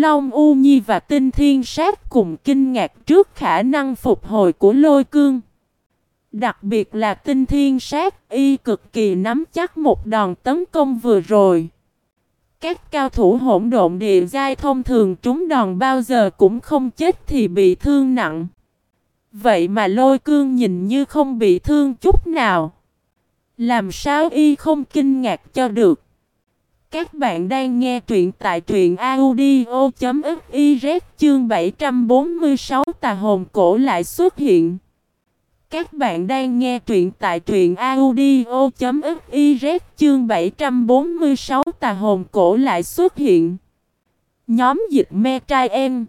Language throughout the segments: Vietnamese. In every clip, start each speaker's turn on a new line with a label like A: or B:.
A: Long U Nhi và Tinh Thiên Sát cùng kinh ngạc trước khả năng phục hồi của lôi cương. Đặc biệt là Tinh Thiên Sát, y cực kỳ nắm chắc một đòn tấn công vừa rồi. Các cao thủ hỗn độn địa giai thông thường trúng đòn bao giờ cũng không chết thì bị thương nặng. Vậy mà lôi cương nhìn như không bị thương chút nào. Làm sao y không kinh ngạc cho được. Các bạn đang nghe truyện tại truyện audio.fiz chương 746 tà hồn cổ lại xuất hiện. Các bạn đang nghe truyện tại truyện audio.fiz chương 746 tà hồn cổ lại xuất hiện. Nhóm dịch me trai em.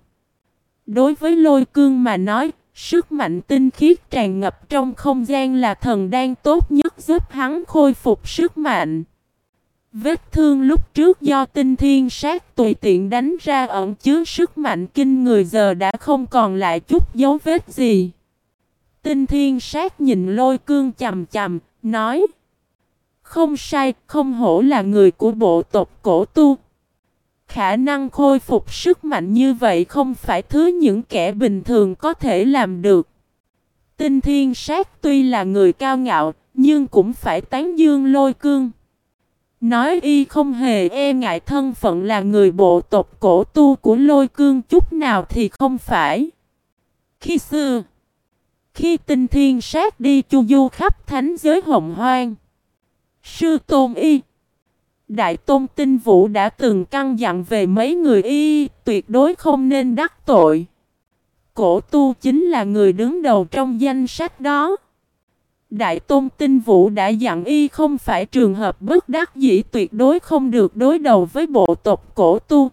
A: Đối với lôi cương mà nói, sức mạnh tinh khiết tràn ngập trong không gian là thần đang tốt nhất giúp hắn khôi phục sức mạnh. Vết thương lúc trước do tinh thiên sát tùy tiện đánh ra ẩn chứa sức mạnh kinh người giờ đã không còn lại chút dấu vết gì. Tinh thiên sát nhìn lôi cương chầm chầm, nói Không sai, không hổ là người của bộ tộc cổ tu. Khả năng khôi phục sức mạnh như vậy không phải thứ những kẻ bình thường có thể làm được. Tinh thiên sát tuy là người cao ngạo, nhưng cũng phải tán dương lôi cương. Nói y không hề e ngại thân phận là người bộ tộc cổ tu của lôi cương chút nào thì không phải. Khi xưa, khi tinh thiên sát đi chu du khắp thánh giới hồng hoang, sư tôn y, đại tôn tinh vũ đã từng căn dặn về mấy người y tuyệt đối không nên đắc tội. Cổ tu chính là người đứng đầu trong danh sách đó. Đại Tôn Tinh Vũ đã dặn y không phải trường hợp bất đắc dĩ tuyệt đối không được đối đầu với bộ tộc cổ tu.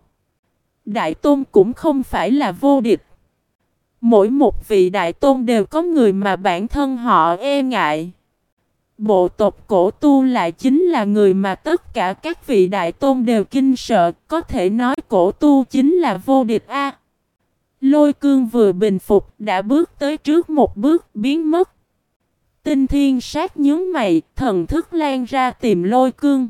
A: Đại Tôn cũng không phải là vô địch. Mỗi một vị Đại Tôn đều có người mà bản thân họ e ngại. Bộ tộc cổ tu lại chính là người mà tất cả các vị Đại Tôn đều kinh sợ, có thể nói cổ tu chính là vô địch A. Lôi cương vừa bình phục đã bước tới trước một bước biến mất. Tinh thiên sát nhướng mày, thần thức lan ra tìm lôi cương.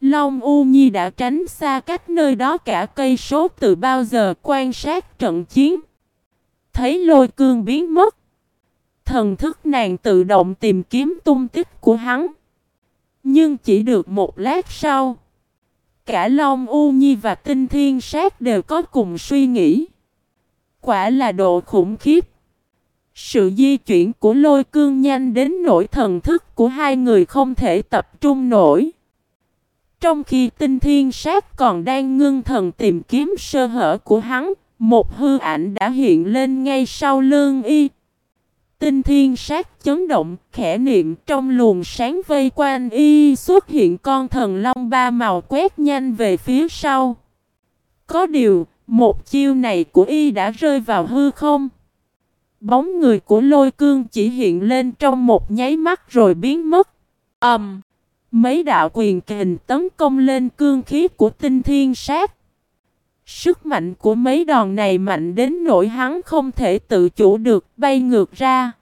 A: Long U Nhi đã tránh xa cách nơi đó cả cây số từ bao giờ quan sát trận chiến. Thấy lôi cương biến mất. Thần thức nàng tự động tìm kiếm tung tích của hắn. Nhưng chỉ được một lát sau. Cả Long U Nhi và Tinh Thiên Sát đều có cùng suy nghĩ. Quả là độ khủng khiếp. Sự di chuyển của lôi cương nhanh đến nỗi thần thức của hai người không thể tập trung nổi. Trong khi tinh thiên sát còn đang ngưng thần tìm kiếm sơ hở của hắn, một hư ảnh đã hiện lên ngay sau lưng y. Tinh thiên sát chấn động, khẽ niệm trong luồng sáng vây quanh y xuất hiện con thần long ba màu quét nhanh về phía sau. Có điều, một chiêu này của y đã rơi vào hư không. Bóng người của lôi cương chỉ hiện lên trong một nháy mắt rồi biến mất. ầm, Um, mấy đạo quyền kình tấn công lên cương khí của tinh thiên sát. Sức mạnh của mấy đòn này mạnh đến nỗi hắn không thể tự chủ được bay ngược ra.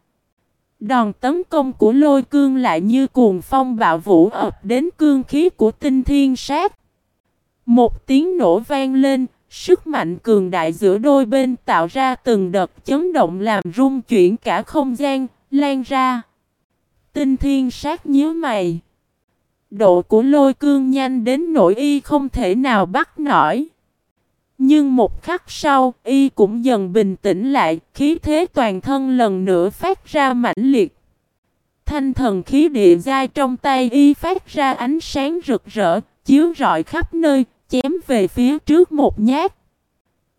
A: Đòn tấn công của lôi cương lại như cuồng phong bạo vũ ập đến cương khí của tinh thiên sát. Một tiếng nổ vang lên, Sức mạnh cường đại giữa đôi bên tạo ra từng đợt chấn động làm rung chuyển cả không gian, lan ra. Tinh thiên sát nhíu mày. Độ của lôi cương nhanh đến nỗi y không thể nào bắt nổi. Nhưng một khắc sau, y cũng dần bình tĩnh lại, khí thế toàn thân lần nữa phát ra mãnh liệt. Thanh thần khí địa giai trong tay y phát ra ánh sáng rực rỡ, chiếu rọi khắp nơi, chém về phía trước một nhát.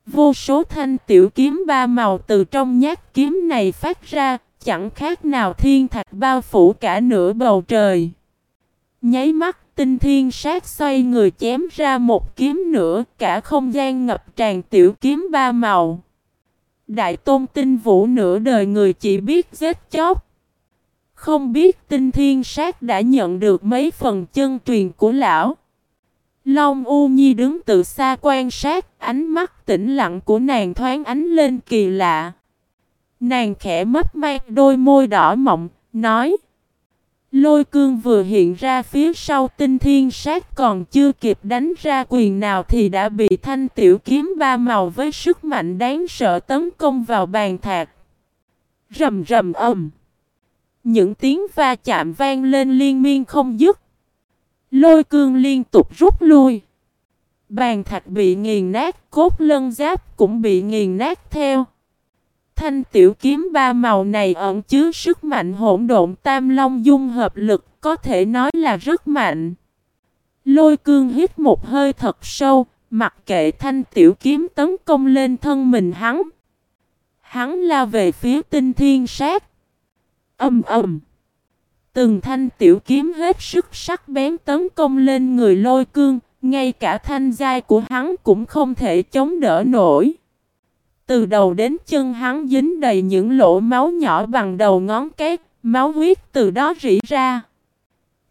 A: Vô số thanh tiểu kiếm ba màu từ trong nhát kiếm này phát ra, chẳng khác nào thiên thạch bao phủ cả nửa bầu trời. Nháy mắt, tinh thiên sát xoay người chém ra một kiếm nữa, cả không gian ngập tràn tiểu kiếm ba màu. Đại tôn tinh vũ nửa đời người chỉ biết giết chóc. Không biết tinh thiên sát đã nhận được mấy phần chân truyền của lão. Long U Nhi đứng từ xa quan sát, ánh mắt tĩnh lặng của nàng thoáng ánh lên kỳ lạ. Nàng khẽ mất mang đôi môi đỏ mọng, nói Lôi cương vừa hiện ra phía sau tinh thiên sát còn chưa kịp đánh ra quyền nào thì đã bị thanh tiểu kiếm ba màu với sức mạnh đáng sợ tấn công vào bàn thạc. Rầm rầm ầm. Những tiếng va chạm vang lên liên miên không dứt. Lôi cương liên tục rút lui. Bàn thạch bị nghiền nát, cốt lân giáp cũng bị nghiền nát theo. Thanh tiểu kiếm ba màu này ẩn chứa sức mạnh hỗn độn tam long dung hợp lực, có thể nói là rất mạnh. Lôi cương hít một hơi thật sâu, mặc kệ thanh tiểu kiếm tấn công lên thân mình hắn. Hắn lao về phía tinh thiên sát. Âm ầm. Từng thanh tiểu kiếm hết sức sắc bén tấn công lên người lôi cương, ngay cả thanh giai của hắn cũng không thể chống đỡ nổi. Từ đầu đến chân hắn dính đầy những lỗ máu nhỏ bằng đầu ngón cái, máu huyết từ đó rỉ ra.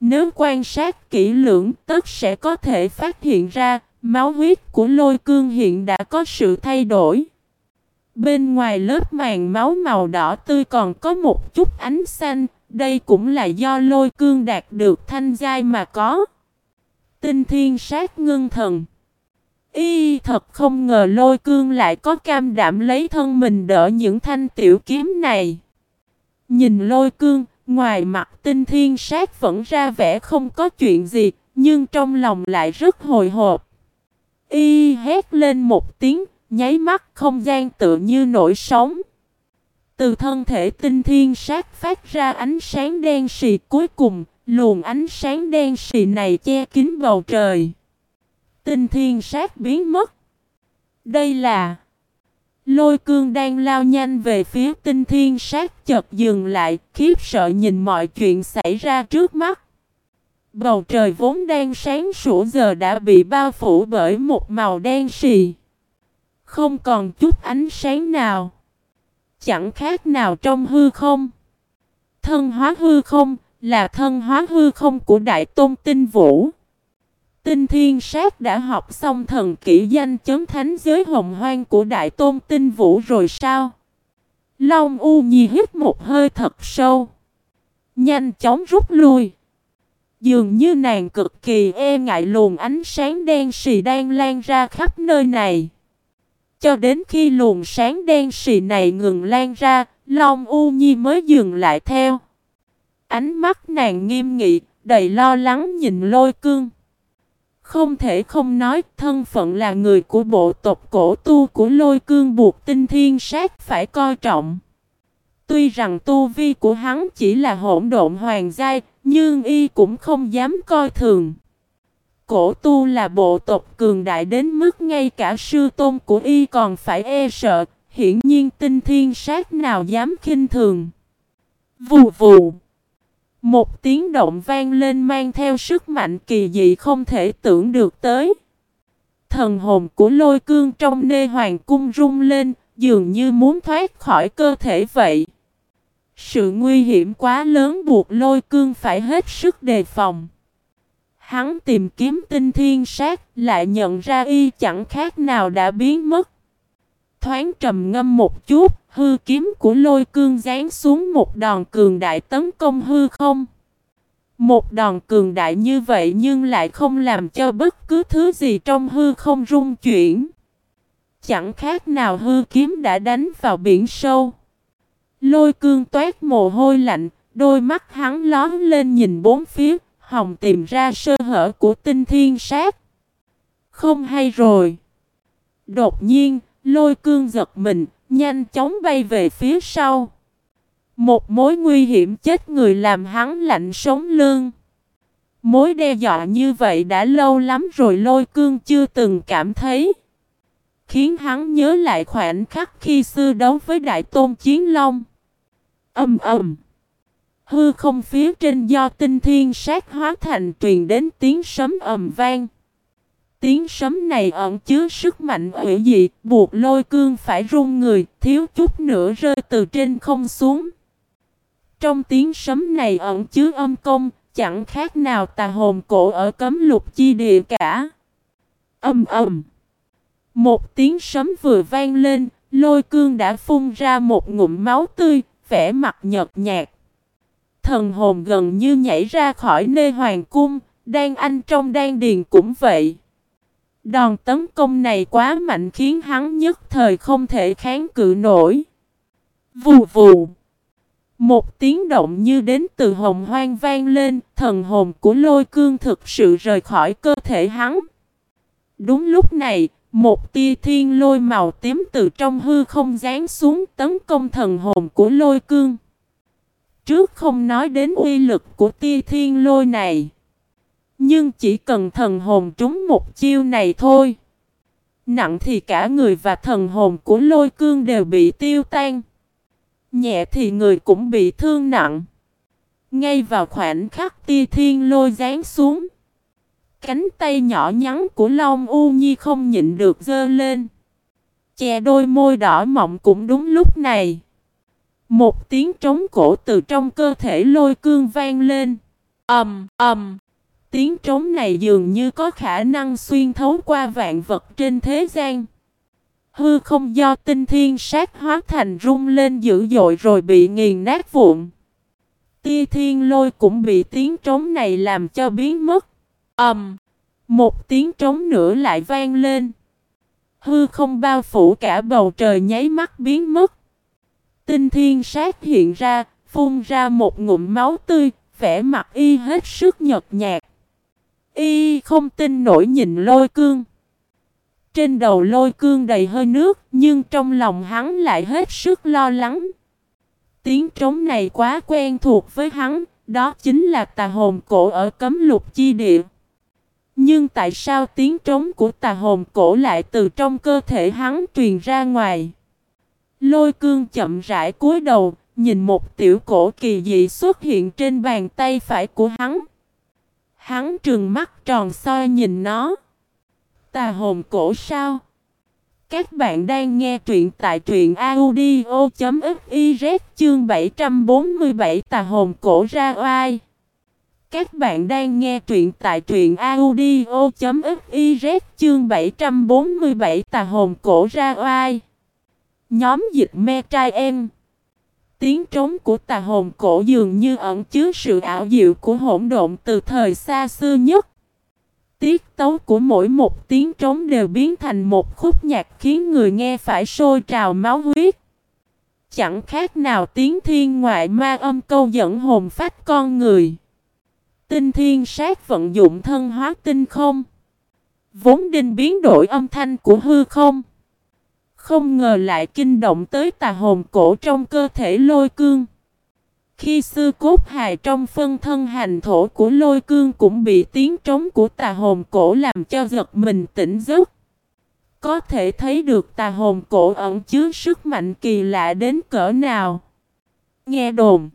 A: Nếu quan sát kỹ lưỡng, tất sẽ có thể phát hiện ra, máu huyết của lôi cương hiện đã có sự thay đổi. Bên ngoài lớp màng máu màu đỏ tươi còn có một chút ánh xanh, đây cũng là do lôi cương đạt được thanh giai mà có. Tinh thiên sát ngưng thần. Y thật không ngờ lôi cương lại có cam đảm lấy thân mình đỡ những thanh tiểu kiếm này. Nhìn lôi cương, ngoài mặt tinh thiên sát vẫn ra vẻ không có chuyện gì, nhưng trong lòng lại rất hồi hộp. Y hét lên một tiếng, nháy mắt không gian tự như nổi sóng. Từ thân thể tinh thiên sát phát ra ánh sáng đen xì cuối cùng, luồng ánh sáng đen xì này che kín bầu trời. Tinh thiên sát biến mất. Đây là... Lôi cương đang lao nhanh về phía tinh thiên sát chợt dừng lại, khiếp sợ nhìn mọi chuyện xảy ra trước mắt. Bầu trời vốn đang sáng sủa giờ đã bị bao phủ bởi một màu đen xì. Không còn chút ánh sáng nào. Chẳng khác nào trong hư không. Thân hóa hư không là thân hóa hư không của Đại Tôn Tinh Vũ. Tinh Thiên Sát đã học xong thần kỹ danh chấm thánh giới hồng hoang của Đại Tôn Tinh Vũ rồi sao? Long U Nhi hít một hơi thật sâu. Nhanh chóng rút lui. Dường như nàng cực kỳ e ngại luồng ánh sáng đen xì đang lan ra khắp nơi này. Cho đến khi luồng sáng đen xì này ngừng lan ra, Long U Nhi mới dừng lại theo. Ánh mắt nàng nghiêm nghị, đầy lo lắng nhìn lôi cương. Không thể không nói thân phận là người của bộ tộc cổ tu của lôi cương buộc tinh thiên sát phải coi trọng. Tuy rằng tu vi của hắn chỉ là hỗn độn hoàng giai, nhưng y cũng không dám coi thường. Cổ tu là bộ tộc cường đại đến mức ngay cả sư tôn của y còn phải e sợ, hiển nhiên tinh thiên sát nào dám khinh thường. Vù vù. Một tiếng động vang lên mang theo sức mạnh kỳ dị không thể tưởng được tới. Thần hồn của lôi cương trong nê hoàng cung rung lên, dường như muốn thoát khỏi cơ thể vậy. Sự nguy hiểm quá lớn buộc lôi cương phải hết sức đề phòng. Hắn tìm kiếm tinh thiên sát, lại nhận ra y chẳng khác nào đã biến mất. Thoáng trầm ngâm một chút, hư kiếm của lôi cương giáng xuống một đòn cường đại tấn công hư không. Một đòn cường đại như vậy nhưng lại không làm cho bất cứ thứ gì trong hư không rung chuyển. Chẳng khác nào hư kiếm đã đánh vào biển sâu. Lôi cương toát mồ hôi lạnh, đôi mắt hắn lón lên nhìn bốn phía, hòng tìm ra sơ hở của tinh thiên sát. Không hay rồi. Đột nhiên, lôi cương giật mình, nhanh chóng bay về phía sau. Một mối nguy hiểm chết người làm hắn lạnh sống lương. Mối đe dọa như vậy đã lâu lắm rồi lôi cương chưa từng cảm thấy. Khiến hắn nhớ lại khoảnh khắc khi xưa đấu với Đại Tôn Chiến Long. Âm ầm. Hư không phía trên do tinh thiên sát hóa thành truyền đến tiếng sấm ầm vang. Tiếng sấm này ẩn chứa sức mạnh hủy dị, buộc lôi cương phải run người, thiếu chút nữa rơi từ trên không xuống. Trong tiếng sấm này ẩn chứa âm công, chẳng khác nào tà hồn cổ ở cấm lục chi địa cả. Âm ầm. Một tiếng sấm vừa vang lên, lôi cương đã phun ra một ngụm máu tươi, vẻ mặt nhợt nhạt thần hồn gần như nhảy ra khỏi nơi hoàng cung, đang anh trong đan điền cũng vậy. Đòn tấn công này quá mạnh khiến hắn nhất thời không thể kháng cự nổi. Vù vù. Một tiếng động như đến từ hồng hoang vang lên, thần hồn của lôi cương thực sự rời khỏi cơ thể hắn. Đúng lúc này, một tia thiên lôi màu tím từ trong hư không rán xuống tấn công thần hồn của lôi cương. Trước không nói đến uy lực của tia thiên lôi này. Nhưng chỉ cần thần hồn trúng một chiêu này thôi. Nặng thì cả người và thần hồn của lôi cương đều bị tiêu tan. Nhẹ thì người cũng bị thương nặng. Ngay vào khoảnh khắc tia thiên lôi rán xuống. Cánh tay nhỏ nhắn của Long U Nhi không nhịn được dơ lên. Chè đôi môi đỏ mọng cũng đúng lúc này. Một tiếng trống cổ từ trong cơ thể lôi cương vang lên. ầm um, ầm. Um. Tiếng trống này dường như có khả năng xuyên thấu qua vạn vật trên thế gian. Hư không do tinh thiên sát hóa thành rung lên dữ dội rồi bị nghiền nát vụn. Tia thiên lôi cũng bị tiếng trống này làm cho biến mất. ầm, um, Một tiếng trống nữa lại vang lên. Hư không bao phủ cả bầu trời nháy mắt biến mất. Tinh thiên sát hiện ra, phun ra một ngụm máu tươi, vẻ mặt y hết sức nhợt nhạt. Y không tin nổi nhìn lôi cương. Trên đầu lôi cương đầy hơi nước, nhưng trong lòng hắn lại hết sức lo lắng. Tiếng trống này quá quen thuộc với hắn, đó chính là tà hồn cổ ở cấm lục chi địa. Nhưng tại sao tiếng trống của tà hồn cổ lại từ trong cơ thể hắn truyền ra ngoài? Lôi cương chậm rãi cúi đầu, nhìn một tiểu cổ kỳ dị xuất hiện trên bàn tay phải của hắn. Hắn trừng mắt tròn soi nhìn nó. Tà hồn cổ sao? Các bạn đang nghe truyện tại truyện audio.fiz chương 747 tà hồn cổ ra oai. Các bạn đang nghe truyện tại truyện audio.fiz chương 747 tà hồn cổ ra oai. Nhóm dịch me trai em. Tiếng trống của tà hồn cổ dường như ẩn chứa sự ảo diệu của hỗn độn từ thời xa xưa nhất. Tiết tấu của mỗi một tiếng trống đều biến thành một khúc nhạc khiến người nghe phải sôi trào máu huyết. Chẳng khác nào tiếng thiên ngoại ma âm câu dẫn hồn phách con người. Tinh thiên sát vận dụng thân hóa tinh không. Vốn định biến đổi âm thanh của hư không. Không ngờ lại kinh động tới tà hồn cổ trong cơ thể lôi cương. Khi sư cốt hài trong phân thân hành thổ của lôi cương cũng bị tiếng trống của tà hồn cổ làm cho giật mình tỉnh giấc. Có thể thấy được tà hồn cổ ẩn chứa sức mạnh kỳ lạ đến cỡ nào. Nghe đồn.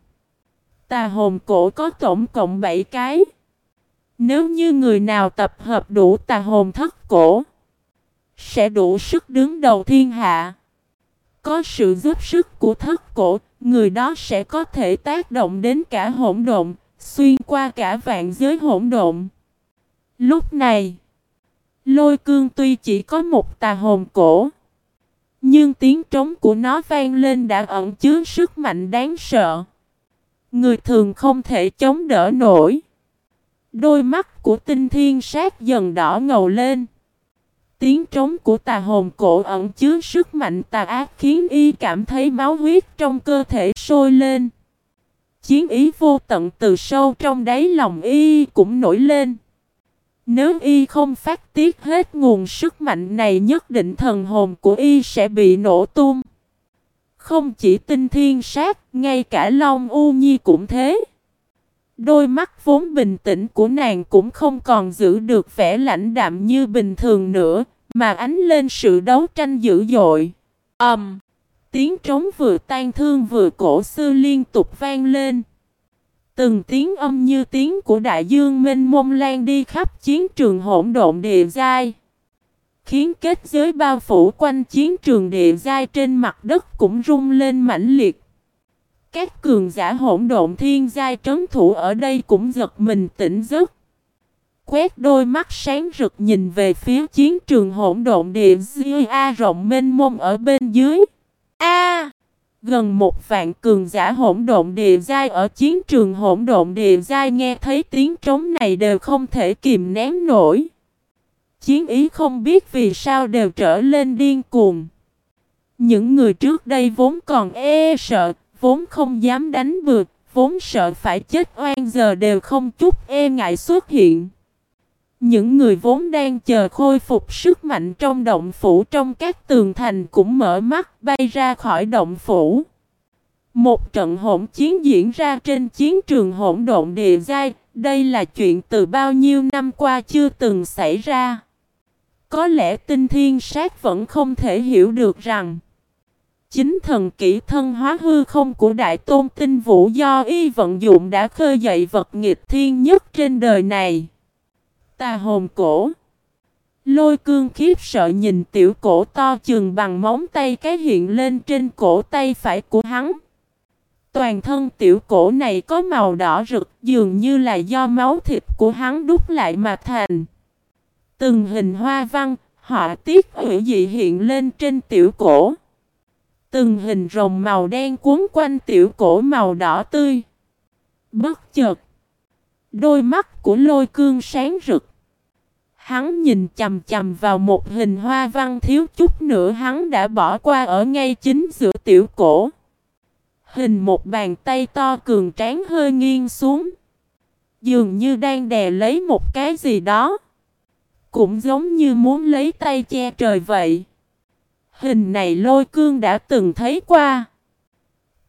A: Tà hồn cổ có tổng cộng 7 cái. Nếu như người nào tập hợp đủ tà hồn thất cổ sẽ đủ sức đứng đầu thiên hạ. Có sự giúp sức của thất cổ, người đó sẽ có thể tác động đến cả hỗn độn, xuyên qua cả vạn giới hỗn độn. Lúc này, lôi cương tuy chỉ có một tà hồn cổ, nhưng tiếng trống của nó vang lên đã ẩn chứa sức mạnh đáng sợ. Người thường không thể chống đỡ nổi. Đôi mắt của tinh thiên sát dần đỏ ngầu lên. Tiếng trống của tà hồn cổ ẩn chứa sức mạnh tà ác khiến y cảm thấy máu huyết trong cơ thể sôi lên. Chiến ý vô tận từ sâu trong đáy lòng y cũng nổi lên. Nếu y không phát tiết hết nguồn sức mạnh này nhất định thần hồn của y sẽ bị nổ tung. Không chỉ tinh thiên sát, ngay cả Long U Nhi cũng thế. Đôi mắt vốn bình tĩnh của nàng cũng không còn giữ được vẻ lãnh đạm như bình thường nữa, mà ánh lên sự đấu tranh dữ dội. ầm, um, tiếng trống vừa tan thương vừa cổ xưa liên tục vang lên. Từng tiếng âm như tiếng của đại dương mênh mông lan đi khắp chiến trường hỗn độn địa giai. Khiến kết giới bao phủ quanh chiến trường địa giai trên mặt đất cũng rung lên mãnh liệt. Các cường giả hỗn độn thiên giai trấn thủ ở đây cũng giật mình tỉnh giấc. Quét đôi mắt sáng rực nhìn về phía chiến trường hỗn độn địa a rộng mênh mông ở bên dưới. A! Gần một vạn cường giả hỗn độn địa giai ở chiến trường hỗn độn địa giai nghe thấy tiếng trống này đều không thể kìm nén nổi. Chiến ý không biết vì sao đều trở lên điên cuồng. Những người trước đây vốn còn e sợ, vốn không dám đánh vượt, vốn sợ phải chết oan giờ đều không chút e ngại xuất hiện. Những người vốn đang chờ khôi phục sức mạnh trong động phủ trong các tường thành cũng mở mắt bay ra khỏi động phủ. Một trận hỗn chiến diễn ra trên chiến trường hỗn độn địa giai, đây là chuyện từ bao nhiêu năm qua chưa từng xảy ra. Có lẽ tinh thiên sát vẫn không thể hiểu được rằng Chính thần kỹ thân hóa hư không của Đại Tôn Tinh Vũ do y vận dụng đã khơi dậy vật nghịch thiên nhất trên đời này. Tà hồn cổ Lôi cương khiếp sợ nhìn tiểu cổ to chừng bằng móng tay cái hiện lên trên cổ tay phải của hắn. Toàn thân tiểu cổ này có màu đỏ rực dường như là do máu thịt của hắn đúc lại mà thành. Từng hình hoa văn, họa tiết hữu dị hiện lên trên tiểu cổ. Từng hình rồng màu đen cuốn quanh tiểu cổ màu đỏ tươi. Bất chợt. Đôi mắt của lôi cương sáng rực. Hắn nhìn chầm chầm vào một hình hoa văn thiếu chút nữa hắn đã bỏ qua ở ngay chính giữa tiểu cổ. Hình một bàn tay to cường tráng hơi nghiêng xuống. Dường như đang đè lấy một cái gì đó. Cũng giống như muốn lấy tay che trời vậy. Hình này lôi cương đã từng thấy qua.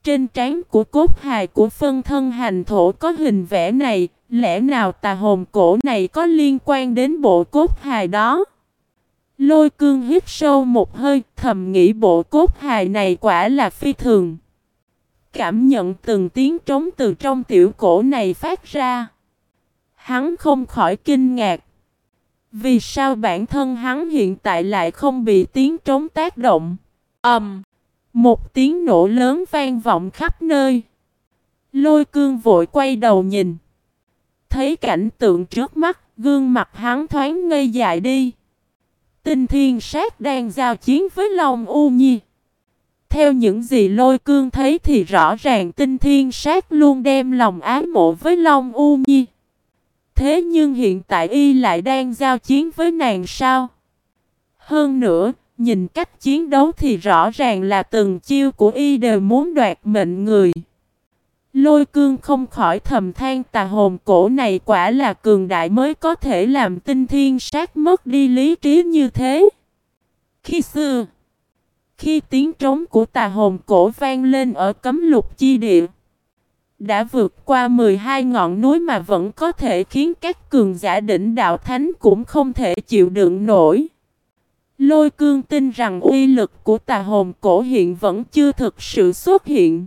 A: Trên trán của cốt hài của phân thân hành thổ có hình vẽ này, lẽ nào tà hồn cổ này có liên quan đến bộ cốt hài đó? Lôi cương hít sâu một hơi, thầm nghĩ bộ cốt hài này quả là phi thường. Cảm nhận từng tiếng trống từ trong tiểu cổ này phát ra. Hắn không khỏi kinh ngạc. Vì sao bản thân hắn hiện tại lại không bị tiếng trống tác động? ầm, um, Một tiếng nổ lớn vang vọng khắp nơi. Lôi cương vội quay đầu nhìn. Thấy cảnh tượng trước mắt, gương mặt hắn thoáng ngây dại đi. Tinh thiên sát đang giao chiến với Long U Nhi. Theo những gì lôi cương thấy thì rõ ràng tinh thiên sát luôn đem lòng ái mộ với Long U Nhi. Thế nhưng hiện tại y lại đang giao chiến với nàng sao? Hơn nữa, nhìn cách chiến đấu thì rõ ràng là từng chiêu của y đều muốn đoạt mệnh người. Lôi cương không khỏi thầm than tà hồn cổ này quả là cường đại mới có thể làm tinh thiên sát mất đi lý trí như thế. Khi xưa, khi tiếng trống của tà hồn cổ vang lên ở cấm lục chi địa, đã vượt qua 12 ngọn núi mà vẫn có thể khiến các cường giả đỉnh đạo thánh cũng không thể chịu đựng nổi. Lôi cương tin rằng uy lực của tà hồn cổ hiện vẫn chưa thực sự xuất hiện.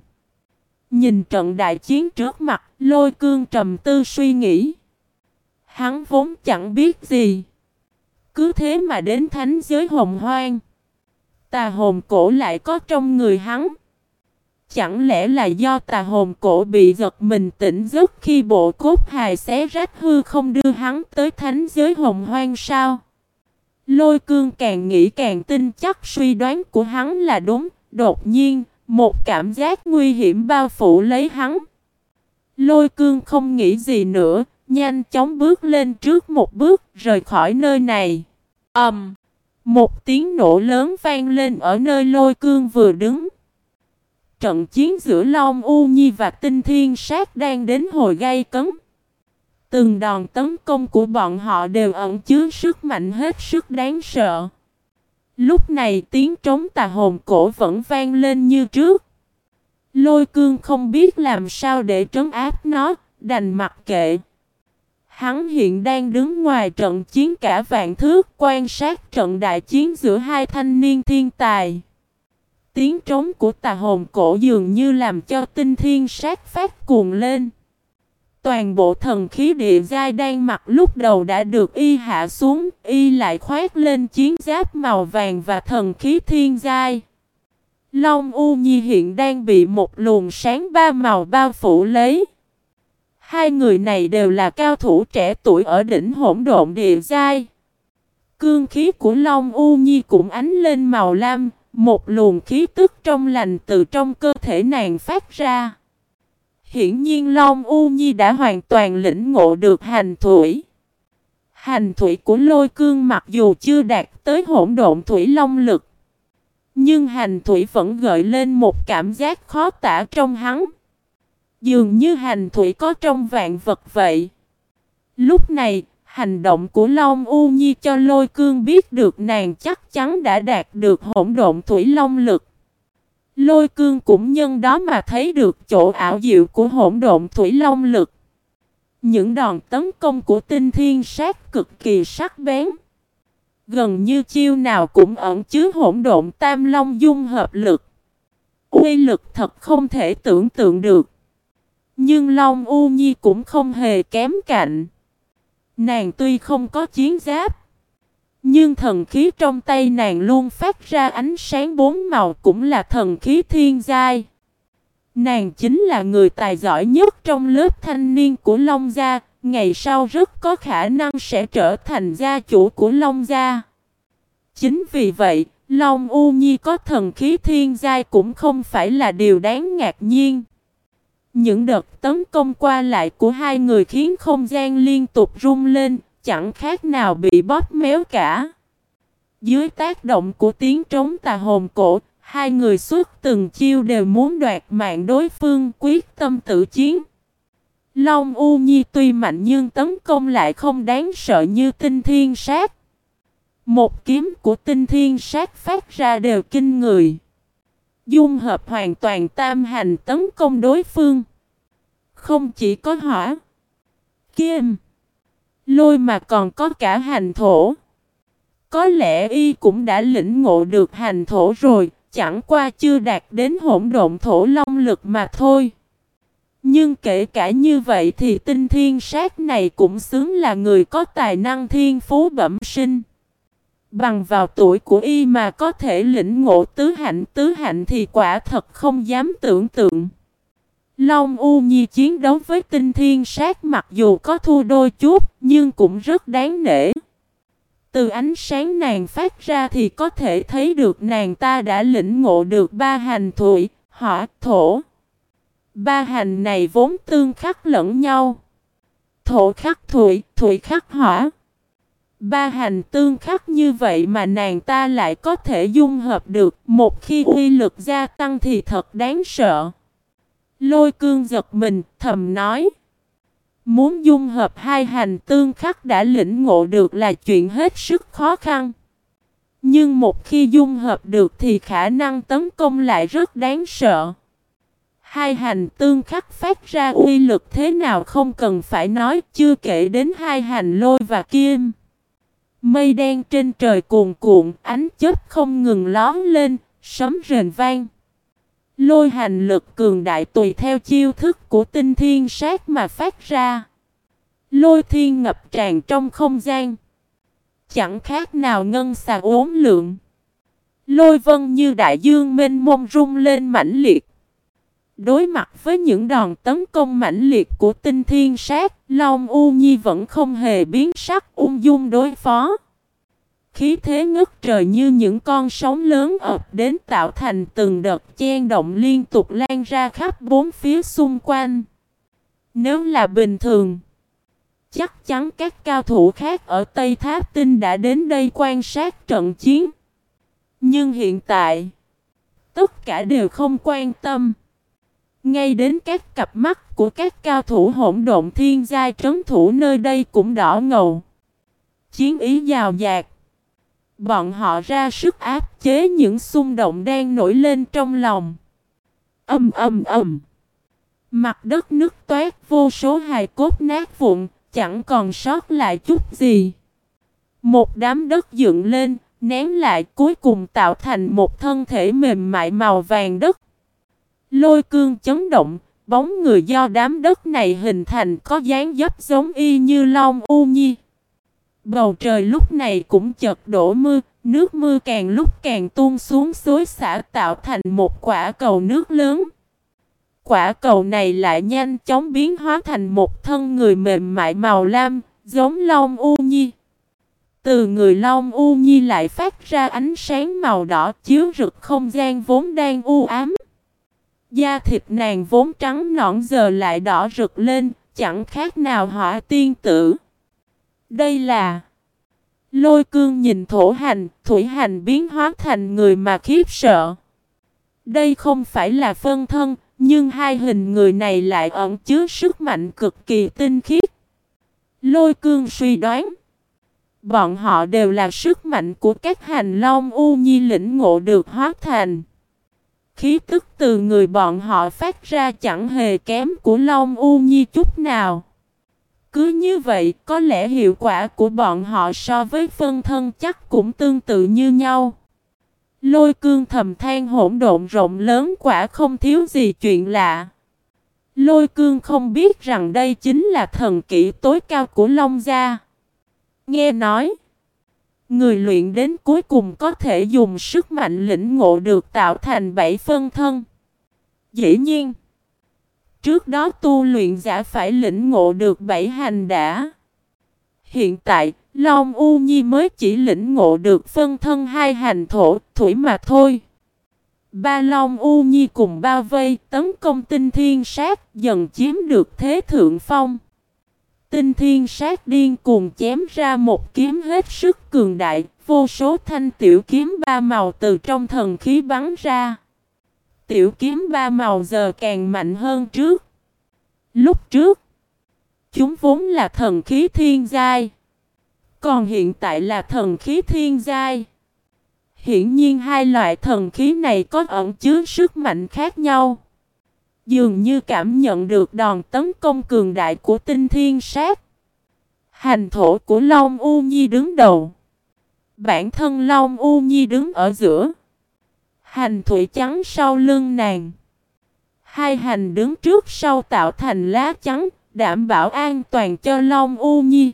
A: Nhìn trận đại chiến trước mặt, lôi cương trầm tư suy nghĩ. Hắn vốn chẳng biết gì. Cứ thế mà đến thánh giới hồng hoang. Tà hồn cổ lại có trong người hắn. Chẳng lẽ là do tà hồn cổ bị giật mình tỉnh giấc khi bộ cốt hài xé rách hư không đưa hắn tới thánh giới hồng hoang sao? Lôi cương càng nghĩ càng tin chắc suy đoán của hắn là đúng, đột nhiên, một cảm giác nguy hiểm bao phủ lấy hắn. Lôi cương không nghĩ gì nữa, nhanh chóng bước lên trước một bước, rời khỏi nơi này. ầm, um, Một tiếng nổ lớn vang lên ở nơi lôi cương vừa đứng. Trận chiến giữa Long U Nhi và Tinh Thiên Sát đang đến hồi gay cấn. Từng đòn tấn công của bọn họ đều ẩn chứa sức mạnh hết sức đáng sợ. Lúc này tiếng trống tà hồn cổ vẫn vang lên như trước. Lôi cương không biết làm sao để trấn áp nó, đành mặc kệ. Hắn hiện đang đứng ngoài trận chiến cả vạn thước quan sát trận đại chiến giữa hai thanh niên thiên tài. Tiếng trống của tà hồn cổ dường như làm cho tinh thiên sát phát cuồng lên. Toàn bộ thần khí địa giai đang mặc lúc đầu đã được y hạ xuống, y lại khoét lên chiến giáp màu vàng và thần khí thiên giai. Long U Nhi hiện đang bị một luồng sáng ba màu bao phủ lấy. Hai người này đều là cao thủ trẻ tuổi ở đỉnh hỗn độn địa giai. Cương khí của Long U Nhi cũng ánh lên màu lam, một luồng khí tức trong lành từ trong cơ thể nàng phát ra. Hiển nhiên Long U Nhi đã hoàn toàn lĩnh ngộ được hành thủy. Hành thủy của lôi cương mặc dù chưa đạt tới hỗn độn thủy long lực. Nhưng hành thủy vẫn gợi lên một cảm giác khó tả trong hắn. Dường như hành thủy có trong vạn vật vậy. Lúc này, hành động của Long U Nhi cho lôi cương biết được nàng chắc chắn đã đạt được hỗn độn thủy long lực. Lôi cương cũng nhân đó mà thấy được chỗ ảo diệu của hỗn độn thủy long lực. Những đòn tấn công của tinh thiên sát cực kỳ sắc bén. Gần như chiêu nào cũng ẩn chứa hỗn độn tam long dung hợp lực. Uy lực thật không thể tưởng tượng được. Nhưng Long U Nhi cũng không hề kém cạnh. Nàng tuy không có chiến giáp. Nhưng thần khí trong tay nàng luôn phát ra ánh sáng bốn màu cũng là thần khí thiên giai. Nàng chính là người tài giỏi nhất trong lớp thanh niên của Long Gia, ngày sau rất có khả năng sẽ trở thành gia chủ của Long Gia. Chính vì vậy, Long U Nhi có thần khí thiên giai cũng không phải là điều đáng ngạc nhiên. Những đợt tấn công qua lại của hai người khiến không gian liên tục rung lên, chẳng khác nào bị bóp méo cả. Dưới tác động của tiếng trống tà hồn cổ, hai người suốt từng chiêu đều muốn đoạt mạng đối phương quyết tâm tự chiến. Long U Nhi tuy mạnh nhưng tấn công lại không đáng sợ như tinh thiên sát. Một kiếm của tinh thiên sát phát ra đều kinh người. Dung hợp hoàn toàn tam hành tấn công đối phương. Không chỉ có hỏa, kim, lôi mà còn có cả hành thổ. Có lẽ y cũng đã lĩnh ngộ được hành thổ rồi, chẳng qua chưa đạt đến hỗn độn thổ long lực mà thôi. Nhưng kể cả như vậy thì tinh thiên sát này cũng xứng là người có tài năng thiên phú bẩm sinh. Bằng vào tuổi của y mà có thể lĩnh ngộ tứ hạnh tứ hạnh thì quả thật không dám tưởng tượng. Long U Nhi chiến đấu với tinh thiên sát mặc dù có thua đôi chút nhưng cũng rất đáng nể. Từ ánh sáng nàng phát ra thì có thể thấy được nàng ta đã lĩnh ngộ được ba hành thủy, hỏa, thổ. Ba hành này vốn tương khắc lẫn nhau. Thổ khắc thủy, thủy khắc hỏa. Ba hành tương khắc như vậy mà nàng ta lại có thể dung hợp được. Một khi uy lực gia tăng thì thật đáng sợ. Lôi cương giật mình, thầm nói. Muốn dung hợp hai hành tương khắc đã lĩnh ngộ được là chuyện hết sức khó khăn. Nhưng một khi dung hợp được thì khả năng tấn công lại rất đáng sợ. Hai hành tương khắc phát ra uy lực thế nào không cần phải nói chưa kể đến hai hành lôi và kim. Mây đen trên trời cuồn cuộn, ánh chớp không ngừng lón lên, sấm rền vang. Lôi hành lực cường đại tùy theo chiêu thức của tinh thiên sát mà phát ra. Lôi thiên ngập tràn trong không gian. Chẳng khác nào ngân xà ốm lượng. Lôi vân như đại dương mênh mông rung lên mãnh liệt. Đối mặt với những đòn tấn công mãnh liệt của tinh thiên sát, Long U Nhi vẫn không hề biến sắc ung dung đối phó. Khí thế ngất trời như những con sóng lớn ập đến tạo thành từng đợt chen động liên tục lan ra khắp bốn phía xung quanh. Nếu là bình thường, chắc chắn các cao thủ khác ở Tây Tháp Tinh đã đến đây quan sát trận chiến. Nhưng hiện tại, tất cả đều không quan tâm. Ngay đến các cặp mắt của các cao thủ hỗn độn thiên giai trấn thủ nơi đây cũng đỏ ngầu. Chiến ý giàu dạt. Bọn họ ra sức áp chế những xung động đang nổi lên trong lòng. Âm âm âm. Mặt đất nứt toát vô số hài cốt nát vụn, chẳng còn sót lại chút gì. Một đám đất dựng lên, nén lại cuối cùng tạo thành một thân thể mềm mại màu vàng đất. Lôi cương chấn động, bóng người do đám đất này hình thành có dáng dấp giống y như Long U Nhi. Bầu trời lúc này cũng chợt đổ mưa, nước mưa càng lúc càng tuôn xuống suối xả tạo thành một quả cầu nước lớn. Quả cầu này lại nhanh chóng biến hóa thành một thân người mềm mại màu lam, giống Long U Nhi. Từ người Long U Nhi lại phát ra ánh sáng màu đỏ chiếu rực không gian vốn đang u ám. Da thịt nàng vốn trắng nõn giờ lại đỏ rực lên, chẳng khác nào hỏa tiên tử. Đây là Lôi cương nhìn thổ hành, thủy hành biến hóa thành người mà khiếp sợ. Đây không phải là phân thân, nhưng hai hình người này lại ẩn chứa sức mạnh cực kỳ tinh khiết. Lôi cương suy đoán. Bọn họ đều là sức mạnh của các hành long u nhi lĩnh ngộ được hóa thành. Khí tức từ người bọn họ phát ra chẳng hề kém của long u nhi chút nào. Cứ như vậy, có lẽ hiệu quả của bọn họ so với phân thân chắc cũng tương tự như nhau. Lôi cương thầm than hỗn độn rộng lớn quả không thiếu gì chuyện lạ. Lôi cương không biết rằng đây chính là thần kỹ tối cao của Long Gia. Nghe nói, người luyện đến cuối cùng có thể dùng sức mạnh lĩnh ngộ được tạo thành bảy phân thân. Dĩ nhiên, trước đó tu luyện giả phải lĩnh ngộ được bảy hành đã. Hiện tại, Long U Nhi mới chỉ lĩnh ngộ được phân thân hai hành thổ, thủy mà thôi. Ba Long U Nhi cùng bao vây tấn công tinh thiên sát dần chiếm được thế thượng phong. Tinh thiên sát điên cuồng chém ra một kiếm hết sức cường đại, vô số thanh tiểu kiếm ba màu từ trong thần khí bắn ra. Tiểu kiếm ba màu giờ càng mạnh hơn trước. Lúc trước, chúng vốn là thần khí thiên giai. Còn hiện tại là thần khí thiên giai. Hiển nhiên hai loại thần khí này có ẩn chứa sức mạnh khác nhau. Dường như cảm nhận được đòn tấn công cường đại của tinh thiên sát. Hành thổ của Long U Nhi đứng đầu. Bản thân Long U Nhi đứng ở giữa. Hành thủy trắng sau lưng nàng. Hai hành đứng trước sau tạo thành lá trắng, đảm bảo an toàn cho Long U Nhi.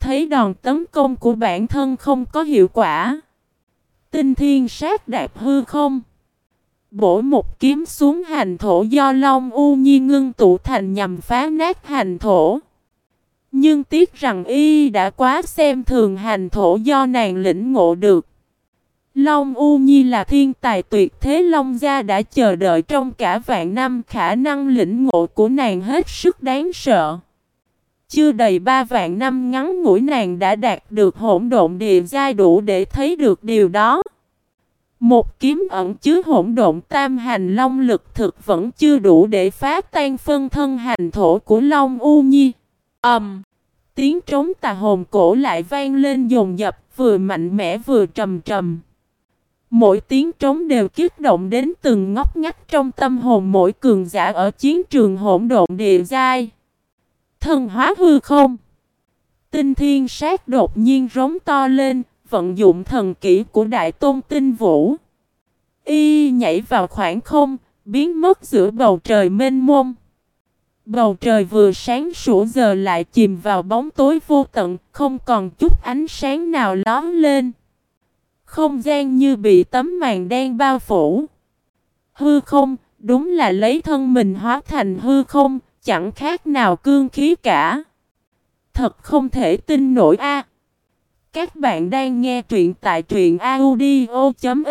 A: Thấy đòn tấn công của bản thân không có hiệu quả. Tinh thiên sát đạp hư không. Bổ một kiếm xuống hành thổ do Long U Nhi ngưng tụ thành nhằm phá nát hành thổ. Nhưng tiếc rằng y đã quá xem thường hành thổ do nàng lĩnh ngộ được. Long U Nhi là thiên tài tuyệt thế, Long Gia đã chờ đợi trong cả vạn năm khả năng lĩnh ngộ của nàng hết sức đáng sợ. Chưa đầy ba vạn năm ngắn ngủi nàng đã đạt được hỗn độn địa giai đủ để thấy được điều đó. Một kiếm ẩn chứa hỗn độn tam hành long lực thực vẫn chưa đủ để phá tan phân thân hành thổ của Long U Nhi. Ầm! Um, tiếng trống tà hồn cổ lại vang lên dồn dập, vừa mạnh mẽ vừa trầm trầm. Mỗi tiếng trống đều kích động đến từng ngóc ngách trong tâm hồn mỗi cường giả ở chiến trường hỗn độn địa giai. Thần hóa hư không? Tinh thiên sát đột nhiên rống to lên, vận dụng thần kỹ của Đại Tôn Tinh Vũ. Y nhảy vào khoảng không, biến mất giữa bầu trời mênh mông. Bầu trời vừa sáng sủa giờ lại chìm vào bóng tối vô tận, không còn chút ánh sáng nào lóm lên. Không gian như bị tấm màn đen bao phủ. Hư không, đúng là lấy thân mình hóa thành hư không, chẳng khác nào cương khí cả. Thật không thể tin nổi a. Các bạn đang nghe truyện tại truyện audio.fiz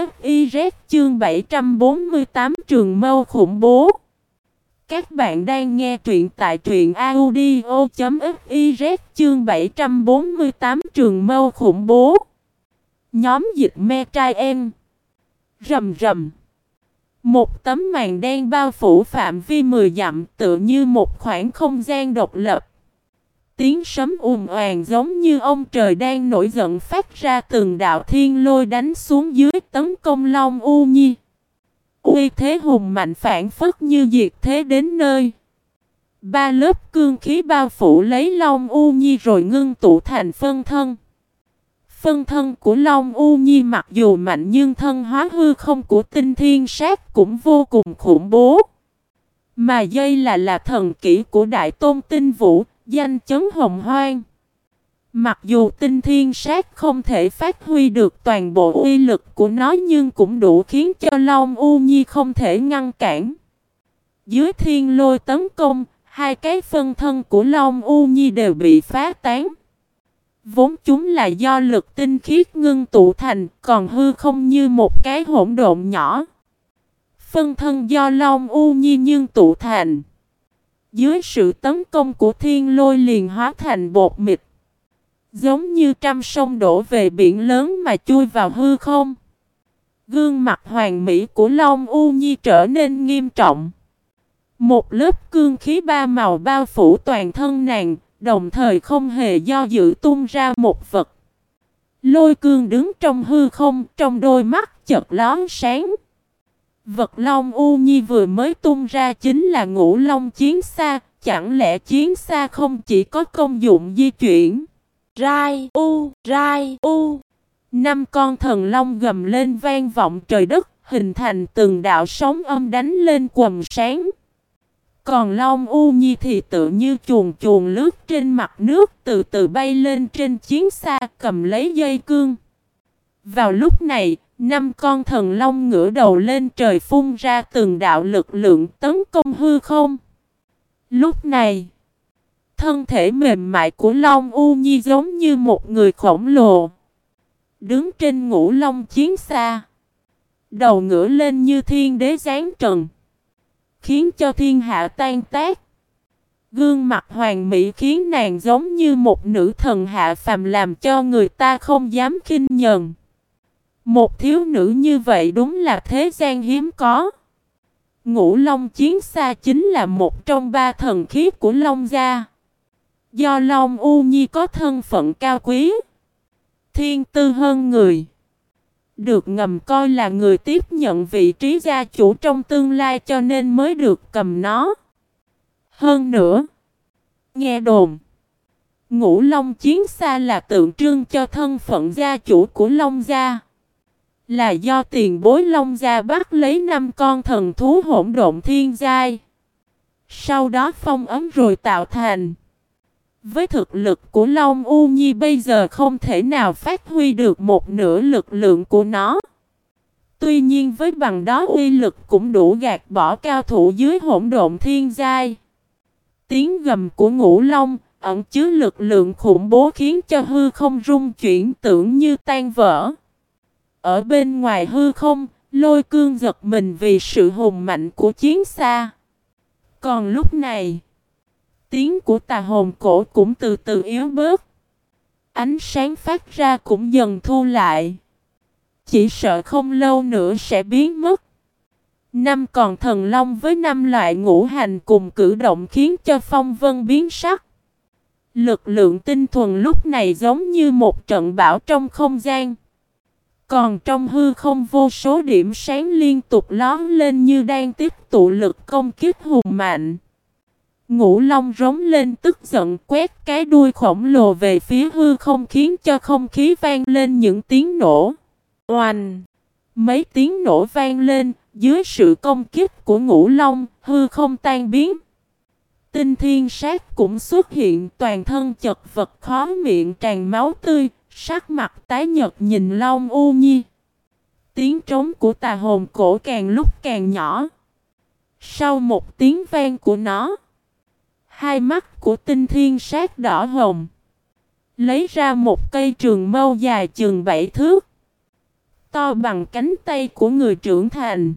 A: chương 748 trường mâu khủng bố. Các bạn đang nghe truyện tại truyện audio.fiz chương 748 trường mâu khủng bố. Nhóm dịch me trai em. Rầm rầm. Một tấm màn đen bao phủ phạm vi 10 dặm, tựa như một khoảng không gian độc lập. Tiếng sấm ùm oàn giống như ông trời đang nổi giận phát ra từng đạo thiên lôi đánh xuống dưới tấn công Long U Nhi. Uy thế hùng mạnh phản phất như diệt thế đến nơi. Ba lớp cương khí bao phủ lấy Long U Nhi rồi ngưng tụ thành phân thân. Phân thân của Long U Nhi mặc dù mạnh nhưng thân hóa hư không của tinh thiên sát cũng vô cùng khủng bố. Mà dây là là thần kỹ của Đại Tôn Tinh Vũ, danh chấn hồng hoang. Mặc dù tinh thiên sát không thể phát huy được toàn bộ uy lực của nó nhưng cũng đủ khiến cho Long U Nhi không thể ngăn cản. Dưới thiên lôi tấn công, hai cái phân thân của Long U Nhi đều bị phá tán. Vốn chúng là do lực tinh khiết ngưng tụ thành, còn hư không như một cái hỗn độn nhỏ. Phân thân do Long U Nhi nhưng tụ thành. Dưới sự tấn công của thiên lôi liền hóa thành bột mịt. Giống như trăm sông đổ về biển lớn mà chui vào hư không. Gương mặt hoàng mỹ của Long U Nhi trở nên nghiêm trọng. Một lớp cương khí ba màu bao phủ toàn thân nàng, đồng thời không hề do dự tung ra một vật. Lôi cương đứng trong hư không, trong đôi mắt chợt lón sáng. Vật Long U Nhi vừa mới tung ra chính là ngũ Long chiến xa, chẳng lẽ chiến xa không chỉ có công dụng di chuyển? Rai U, Rai U. Năm con thần long gầm lên vang vọng trời đất, hình thành từng đạo sóng âm đánh lên quầm sáng. Còn Long U Nhi thì tự như chuồn chuồn lướt trên mặt nước từ từ bay lên trên chiến xa cầm lấy dây cương. Vào lúc này, năm con thần long ngửa đầu lên trời phun ra từng đạo lực lượng tấn công hư không. Lúc này, thân thể mềm mại của Long U Nhi giống như một người khổng lồ. Đứng trên ngũ long chiến xa. Đầu ngửa lên như thiên đế giáng trần khiến cho thiên hạ tan tác. Gương mặt hoàng mỹ khiến nàng giống như một nữ thần hạ phàm làm cho người ta không dám khinh nhờn. Một thiếu nữ như vậy đúng là thế gian hiếm có. Ngũ Long Chiến Xa chính là một trong ba thần khí của Long Gia. Do Long U Nhi có thân phận cao quý, thiên tư hơn người được ngầm coi là người tiếp nhận vị trí gia chủ trong tương lai cho nên mới được cầm nó. Hơn nữa, nghe đồn, ngũ long chiến xa là tượng trưng cho thân phận gia chủ của Long Gia. Là do tiền bối Long Gia bắt lấy năm con thần thú hỗn độn thiên giai. Sau đó phong ấm rồi tạo thành. Với thực lực của Long U Nhi bây giờ không thể nào phát huy được một nửa lực lượng của nó. Tuy nhiên với bằng đó uy lực cũng đủ gạt bỏ cao thủ dưới hỗn độn thiên giai. Tiếng gầm của ngũ long ẩn chứa lực lượng khủng bố khiến cho hư không rung chuyển tưởng như tan vỡ. Ở bên ngoài hư không, lôi cương giật mình vì sự hùng mạnh của chiến xa. Còn lúc này tiếng của tà hồn cổ cũng từ từ yếu bớt. Ánh sáng phát ra cũng dần thu lại. Chỉ sợ không lâu nữa sẽ biến mất. Năm còn thần long với năm loại ngũ hành cùng cử động khiến cho phong vân biến sắc. Lực lượng tinh thuần lúc này giống như một trận bão trong không gian. Còn trong hư không vô số điểm sáng liên tục lón lên như đang tiếp tụ lực công kích hùng mạnh. Ngũ Long rống lên tức giận quét cái đuôi khổng lồ về phía hư không khiến cho không khí vang lên những tiếng nổ. Oanh! Mấy tiếng nổ vang lên, dưới sự công kích của Ngũ Long, hư không tan biến. Tinh thiên sát cũng xuất hiện toàn thân chật vật khó miệng tràn máu tươi, sắc mặt tái nhật nhìn Long U Nhi. Tiếng trống của tà hồn cổ càng lúc càng nhỏ. Sau một tiếng vang của nó, Hai mắt của tinh thiên sát đỏ hồng. Lấy ra một cây trường mâu dài chừng bảy thước. To bằng cánh tay của người trưởng thành.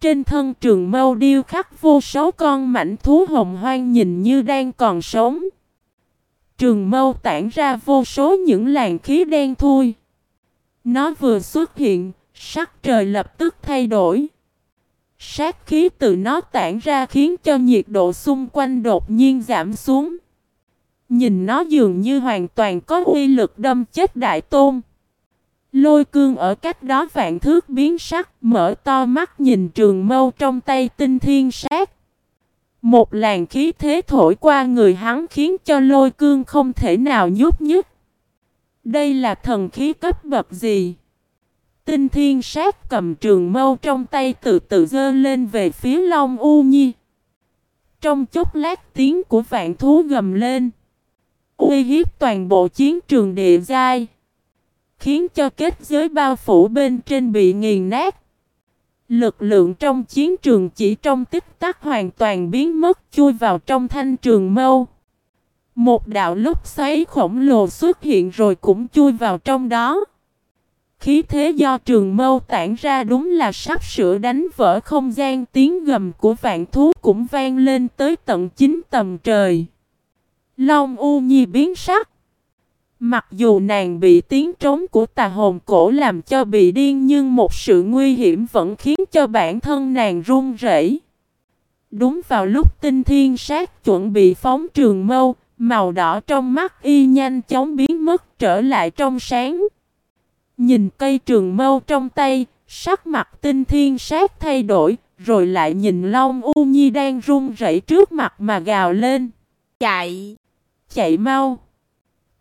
A: Trên thân trường mâu điêu khắc vô số con mảnh thú hồng hoang nhìn như đang còn sống. Trường mâu tản ra vô số những làn khí đen thui. Nó vừa xuất hiện, sắc trời lập tức thay đổi. Sát khí từ nó tản ra khiến cho nhiệt độ xung quanh đột nhiên giảm xuống. Nhìn nó dường như hoàn toàn có uy lực đâm chết đại tôn. Lôi cương ở cách đó vạn thước biến sắc, mở to mắt nhìn trường mâu trong tay tinh thiên sát. Một làn khí thế thổi qua người hắn khiến cho lôi cương không thể nào nhúc nhích. Đây là thần khí cấp bậc gì? Tinh thiên sát cầm trường mâu trong tay từ từ dơ lên về phía Long U Nhi. Trong chốc lát tiếng của vạn thú gầm lên. Uy hiếp toàn bộ chiến trường địa giai. Khiến cho kết giới bao phủ bên trên bị nghiền nát. Lực lượng trong chiến trường chỉ trong tích tắc hoàn toàn biến mất, chui vào trong thanh trường mâu. Một đạo lúc xoáy khổng lồ xuất hiện rồi cũng chui vào trong đó. Khí thế do trường mâu tản ra đúng là sắp sửa đánh vỡ không gian, tiếng gầm của vạn thú cũng vang lên tới tận chín tầm trời. Long U Nhi biến sắc. Mặc dù nàng bị tiếng trống của tà hồn cổ làm cho bị điên nhưng một sự nguy hiểm vẫn khiến cho bản thân nàng run rẩy. Đúng vào lúc tinh thiên sát chuẩn bị phóng trường mâu, màu đỏ trong mắt y nhanh chóng biến mất trở lại trong sáng. Nhìn cây trường mâu trong tay, sắc mặt tinh thiên sát thay đổi, rồi lại nhìn Long U Nhi đang run rẩy trước mặt mà gào lên. Chạy! Chạy mau!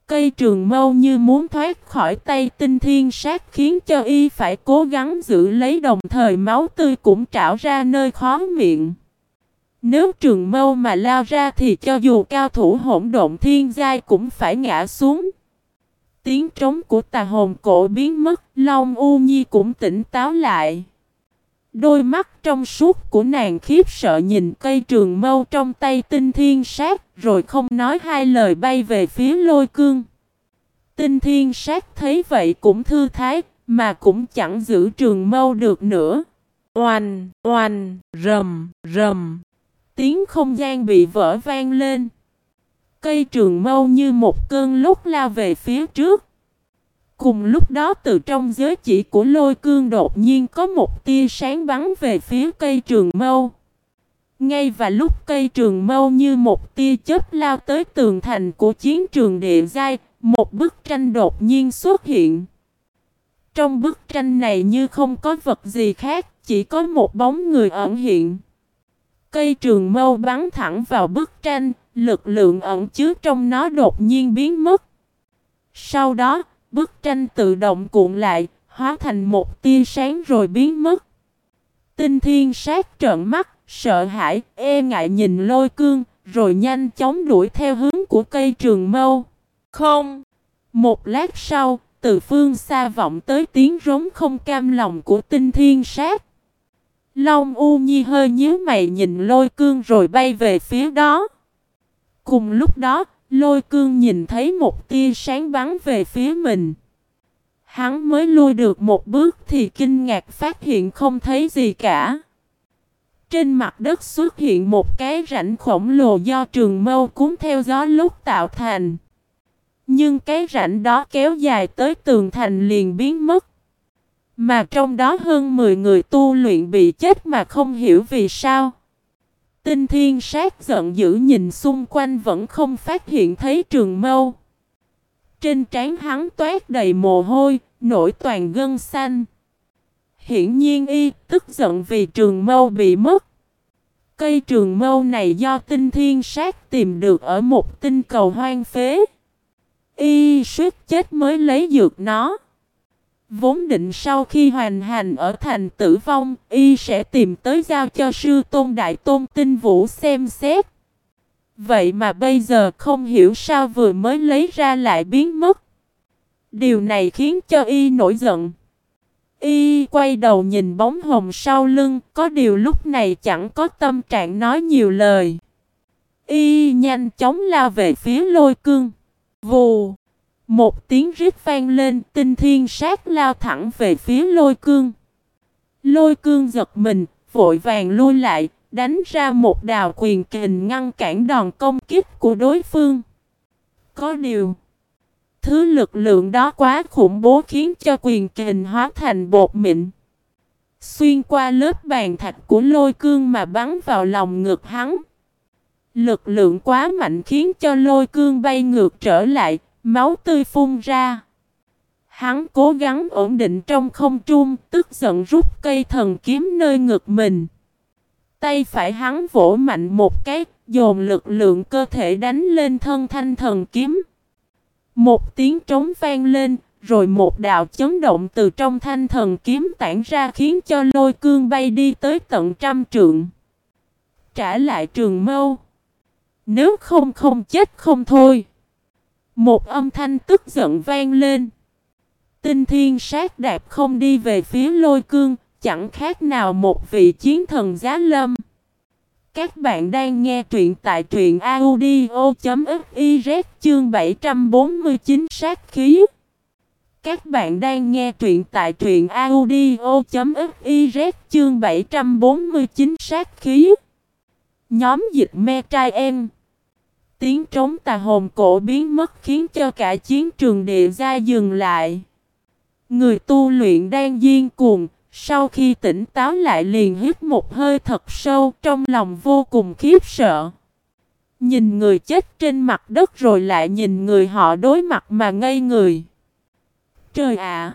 A: Cây trường mâu như muốn thoát khỏi tay tinh thiên sát khiến cho y phải cố gắng giữ lấy đồng thời máu tươi cũng trảo ra nơi khó miệng. Nếu trường mâu mà lao ra thì cho dù cao thủ hỗn độn thiên giai cũng phải ngã xuống. Tiếng trống của tà hồn cổ biến mất, Long U Nhi cũng tỉnh táo lại. Đôi mắt trong suốt của nàng khiếp sợ nhìn cây trường mâu trong tay tinh thiên sát, rồi không nói hai lời bay về phía lôi cương. Tinh thiên sát thấy vậy cũng thư thái, mà cũng chẳng giữ trường mâu được nữa. Oanh, oanh, rầm, rầm. Tiếng không gian bị vỡ vang lên. Cây trường mâu như một cơn lúc lao về phía trước. Cùng lúc đó từ trong giới chỉ của lôi cương đột nhiên có một tia sáng bắn về phía cây trường mâu. Ngay và lúc cây trường mâu như một tia chớp lao tới tường thành của chiến trường địa giai, một bức tranh đột nhiên xuất hiện. Trong bức tranh này như không có vật gì khác, chỉ có một bóng người ẩn hiện. Cây trường mâu bắn thẳng vào bức tranh, lực lượng ẩn chứa trong nó đột nhiên biến mất. Sau đó, bức tranh tự động cuộn lại, hóa thành một tia sáng rồi biến mất. Tinh thiên sát trợn mắt, sợ hãi, e ngại nhìn lôi cương, rồi nhanh chóng đuổi theo hướng của cây trường mâu. Không! Một lát sau, từ phương xa vọng tới tiếng rống không cam lòng của tinh thiên sát. Long U Nhi hơi nhíu mày nhìn lôi cương rồi bay về phía đó. Cùng lúc đó, lôi cương nhìn thấy một tia sáng bắn về phía mình. Hắn mới lui được một bước thì kinh ngạc phát hiện không thấy gì cả. Trên mặt đất xuất hiện một cái rãnh khổng lồ do trường mâu cuốn theo gió lúc tạo thành. Nhưng cái rãnh đó kéo dài tới tường thành liền biến mất. Mà trong đó hơn 10 người tu luyện bị chết mà không hiểu vì sao. Tinh thiên sát giận dữ nhìn xung quanh vẫn không phát hiện thấy trường mâu. Trên trán hắn toát đầy mồ hôi, nổi toàn gân xanh. Hiển nhiên y tức giận vì trường mâu bị mất. Cây trường mâu này do tinh thiên sát tìm được ở một tinh cầu hoang phế. Y suýt chết mới lấy dược nó. Vốn định sau khi hoàn hành ở thành tử vong, y sẽ tìm tới giao cho sư tôn đại tôn tinh vũ xem xét. Vậy mà bây giờ không hiểu sao vừa mới lấy ra lại biến mất. Điều này khiến cho y nổi giận. Y quay đầu nhìn bóng hồng sau lưng, có điều lúc này chẳng có tâm trạng nói nhiều lời. Y nhanh chóng lao về phía lôi cương. Vù! Một tiếng rít vang lên, tinh thiên sát lao thẳng về phía lôi cương. Lôi cương giật mình, vội vàng lui lại, đánh ra một đào quyền kình ngăn cản đòn công kích của đối phương. Có điều, thứ lực lượng đó quá khủng bố khiến cho quyền kình hóa thành bột mịn. Xuyên qua lớp bàn thạch của lôi cương mà bắn vào lòng ngực hắn. Lực lượng quá mạnh khiến cho lôi cương bay ngược trở lại, máu tươi phun ra. Hắn cố gắng ổn định trong không trung, tức giận rút cây thần kiếm nơi ngực mình. Tay phải hắn vỗ mạnh một cái, dồn lực lượng cơ thể đánh lên thân thanh thần kiếm. Một tiếng trống vang lên, rồi một đạo chấn động từ trong thanh thần kiếm tản ra khiến cho lôi cương bay đi tới tận trăm trượng. Trả lại trường mâu. Nếu không không chết không thôi. Một âm thanh tức giận vang lên. Tinh thiên sát đạp không đi về phía lôi cương, chẳng khác nào một vị chiến thần giá lâm. Các bạn đang nghe truyện tại truyện audio.fiz chương 749 sát khí. Các bạn đang nghe truyện tại truyện audio.fiz chương 749 sát khí. Nhóm dịch me trai em. Tiếng trống tà hồn cổ biến mất khiến cho cả chiến trường địa ra dừng lại. Người tu luyện đang điên cuồng, sau khi tỉnh táo lại liền hít một hơi thật sâu trong lòng vô cùng khiếp sợ. Nhìn người chết trên mặt đất rồi lại nhìn người họ đối mặt mà ngây người. Trời ạ!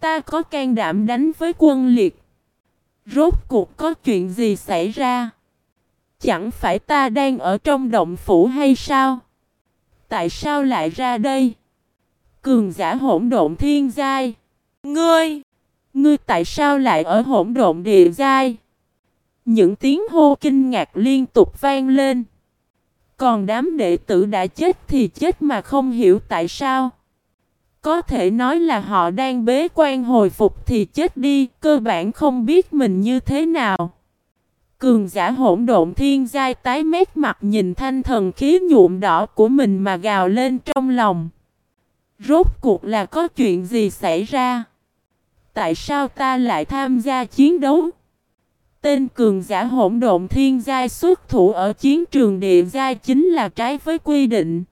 A: ta có can đảm đánh với quân liệt. Rốt cuộc có chuyện gì xảy ra? Chẳng phải ta đang ở trong động phủ hay sao? Tại sao lại ra đây? Cường giả hỗn độn thiên giai. Ngươi! Ngươi tại sao lại ở hỗn độn địa giai? Những tiếng hô kinh ngạc liên tục vang lên. Còn đám đệ tử đã chết thì chết mà không hiểu tại sao. Có thể nói là họ đang bế quan hồi phục thì chết đi, cơ bản không biết mình như thế nào. Cường giả hỗn độn thiên giai tái mét mặt nhìn thanh thần khí nhuộm đỏ của mình mà gào lên trong lòng. Rốt cuộc là có chuyện gì xảy ra? Tại sao ta lại tham gia chiến đấu? Tên cường giả hỗn độn thiên giai xuất thủ ở chiến trường địa giai chính là trái với quy định.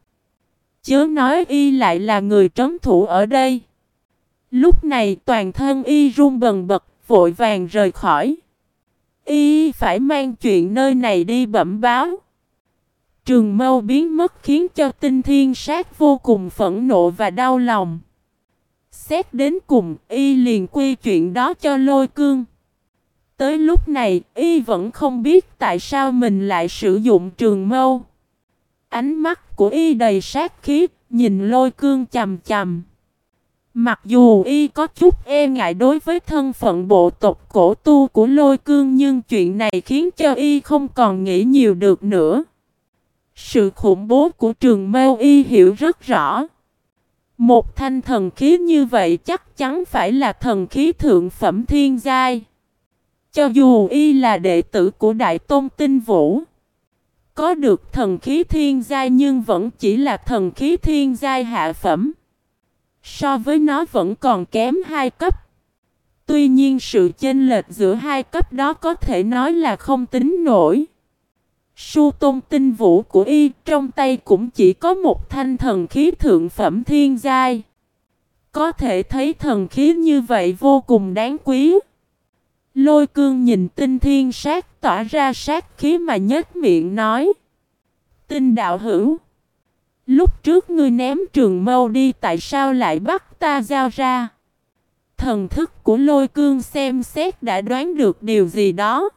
A: Chớ nói y lại là người trấn thủ ở đây. Lúc này toàn thân y run bần bật, vội vàng rời khỏi. Y phải mang chuyện nơi này đi bẩm báo. Trường mâu biến mất khiến cho tinh thiên sát vô cùng phẫn nộ và đau lòng. Xét đến cùng, y liền quy chuyện đó cho lôi cương. Tới lúc này, y vẫn không biết tại sao mình lại sử dụng trường mâu. Ánh mắt của y đầy sát khí, nhìn lôi cương chầm chầm. Mặc dù y có chút e ngại đối với thân phận bộ tộc cổ tu của lôi cương nhưng chuyện này khiến cho y không còn nghĩ nhiều được nữa. Sự khủng bố của trường mâu y hiểu rất rõ. Một thanh thần khí như vậy chắc chắn phải là thần khí thượng phẩm thiên giai. Cho dù y là đệ tử của Đại Tôn Tinh Vũ. Có được thần khí thiên giai nhưng vẫn chỉ là thần khí thiên giai hạ phẩm. So với nó vẫn còn kém hai cấp. Tuy nhiên sự chênh lệch giữa hai cấp đó có thể nói là không tính nổi. Su tôn tinh vũ của y, trong tay cũng chỉ có một thanh thần khí thượng phẩm thiên giai. Có thể thấy thần khí như vậy vô cùng đáng quý. Lôi cương nhìn tinh thiên sát tỏa ra sát khí mà nhếch miệng nói. Tinh đạo hữu. Lúc trước ngươi ném trường mâu đi, tại sao lại bắt ta giao ra? Thần thức của lôi cương xem xét đã đoán được điều gì đó.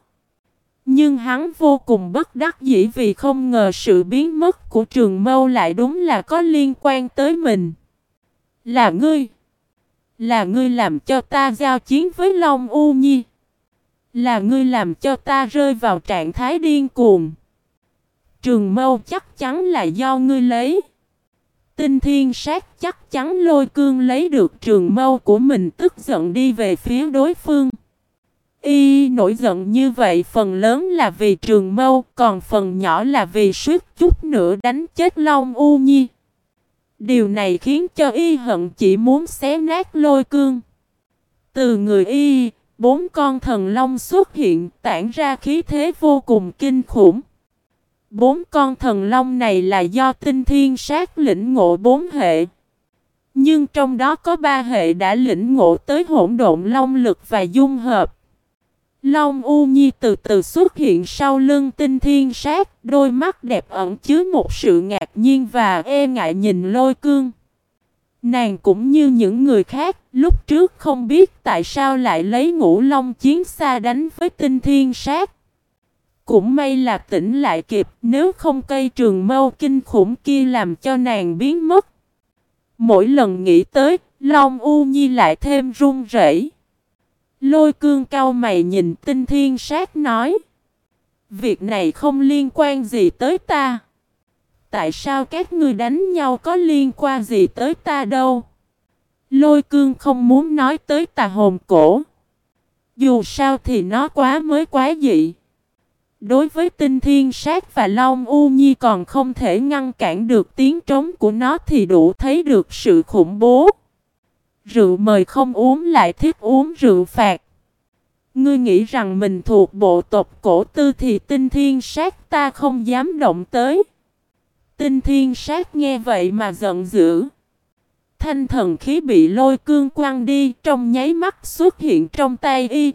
A: Nhưng hắn vô cùng bất đắc dĩ vì không ngờ sự biến mất của trường mâu lại đúng là có liên quan tới mình. Là ngươi. Là ngươi làm cho ta giao chiến với Long U Nhi. Là ngươi làm cho ta rơi vào trạng thái điên cuồng. Trường mâu chắc chắn là do ngươi lấy. Tinh thiên sát chắc chắn lôi cương lấy được trường mâu của mình tức giận đi về phía đối phương. Y nổi giận như vậy phần lớn là vì trường mâu, còn phần nhỏ là vì suýt chút nữa đánh chết Long U Nhi. Điều này khiến cho Y hận chỉ muốn xé nát lôi cương. Từ người Y, bốn con thần long xuất hiện tản ra khí thế vô cùng kinh khủng. Bốn con thần long này là do tinh thiên sát lĩnh ngộ bốn hệ. Nhưng trong đó có ba hệ đã lĩnh ngộ tới hỗn độn long lực và dung hợp. Long U Nhi từ từ xuất hiện sau lưng tinh thiên sát, đôi mắt đẹp ẩn chứa một sự ngạc nhiên và e ngại nhìn lôi cương. Nàng cũng như những người khác, lúc trước không biết tại sao lại lấy ngũ long chiến xa đánh với tinh thiên sát. Cũng may là tỉnh lại kịp, nếu không cây trường mâu kinh khủng kia làm cho nàng biến mất. Mỗi lần nghĩ tới, Long U Nhi lại thêm run rẩy. Lôi cương cao mày nhìn tinh thiên sát nói. Việc này không liên quan gì tới ta. Tại sao các ngươi đánh nhau có liên quan gì tới ta đâu? Lôi cương không muốn nói tới tà hồn cổ. Dù sao thì nó quá mới quá dị. Đối với tinh thiên sát và Long U Nhi còn không thể ngăn cản được tiếng trống của nó thì đủ thấy được sự khủng bố. Rượu mời không uống lại thích uống rượu phạt. Ngươi nghĩ rằng mình thuộc bộ tộc cổ tư thì tinh thiên sát ta không dám động tới. Tinh thiên sát nghe vậy mà giận dữ. Thanh thần khí bị lôi cương quăng đi, trong nháy mắt xuất hiện trong tay y.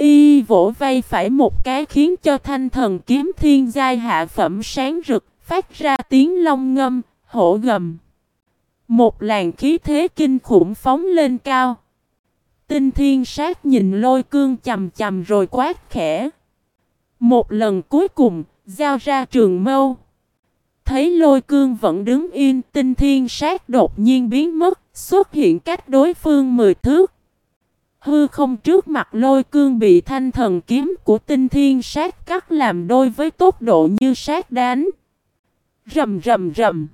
A: Y vỗ vai phải một cái khiến cho thanh thần kiếm thiên giai hạ phẩm sáng rực, phát ra tiếng long ngâm, hổ gầm. Một làn khí thế kinh khủng phóng lên cao. Tinh thiên sát nhìn lôi cương chầm chầm rồi quát khẽ. Một lần cuối cùng, giao ra trường mâu. Thấy lôi cương vẫn đứng yên, tinh thiên sát đột nhiên biến mất, xuất hiện cách đối phương mười thước. Hư không trước mặt lôi cương bị thanh thần kiếm của tinh thiên sát cắt làm đôi với tốc độ như sát đánh. Rầm rầm rầm.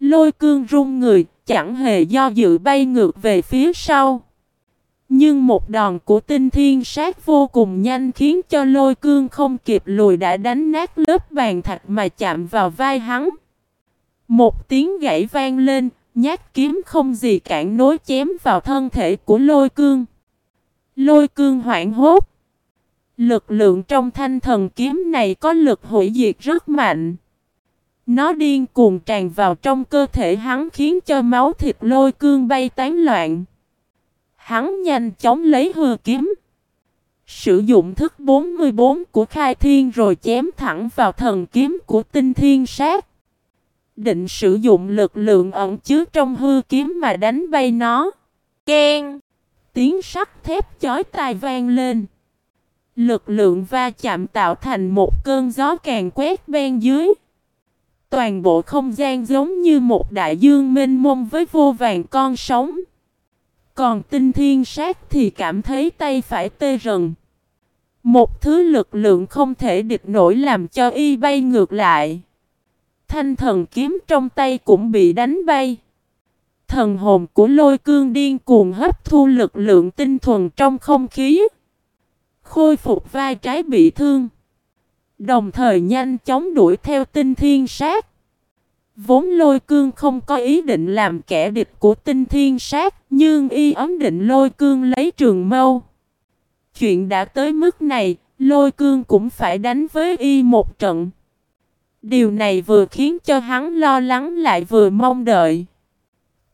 A: Lôi cương rung người, chẳng hề do dự bay ngược về phía sau. Nhưng một đòn của tinh thiên sát vô cùng nhanh khiến cho lôi cương không kịp lùi đã đánh nát lớp bàn thạch mà chạm vào vai hắn. Một tiếng gãy vang lên, nhát kiếm không gì cản nối chém vào thân thể của lôi cương. Lôi cương hoảng hốt. Lực lượng trong thanh thần kiếm này có lực hủy diệt rất mạnh. Nó điên cuồng tràn vào trong cơ thể hắn khiến cho máu thịt lôi cương bay tán loạn. Hắn nhanh chóng lấy hư kiếm. Sử dụng thức 44 của khai thiên rồi chém thẳng vào thần kiếm của tinh thiên sát. Định sử dụng lực lượng ẩn chứa trong hư kiếm mà đánh bay nó. Ken! Tiếng sắt thép chói tai vang lên. Lực lượng va chạm tạo thành một cơn gió càng quét bên dưới. Toàn bộ không gian giống như một đại dương mênh mông với vô vàng con sóng. Còn tinh thiên sát thì cảm thấy tay phải tê rần. Một thứ lực lượng không thể địch nổi làm cho y bay ngược lại. Thanh thần kiếm trong tay cũng bị đánh bay. Thần hồn của lôi cương điên cuồng hấp thu lực lượng tinh thuần trong không khí. Khôi phục vai trái bị thương. Đồng thời nhanh chóng đuổi theo tinh thiên sát. Vốn lôi cương không có ý định làm kẻ địch của tinh thiên sát, nhưng y ấm định lôi cương lấy trường mâu. Chuyện đã tới mức này, lôi cương cũng phải đánh với y một trận. Điều này vừa khiến cho hắn lo lắng lại vừa mong đợi.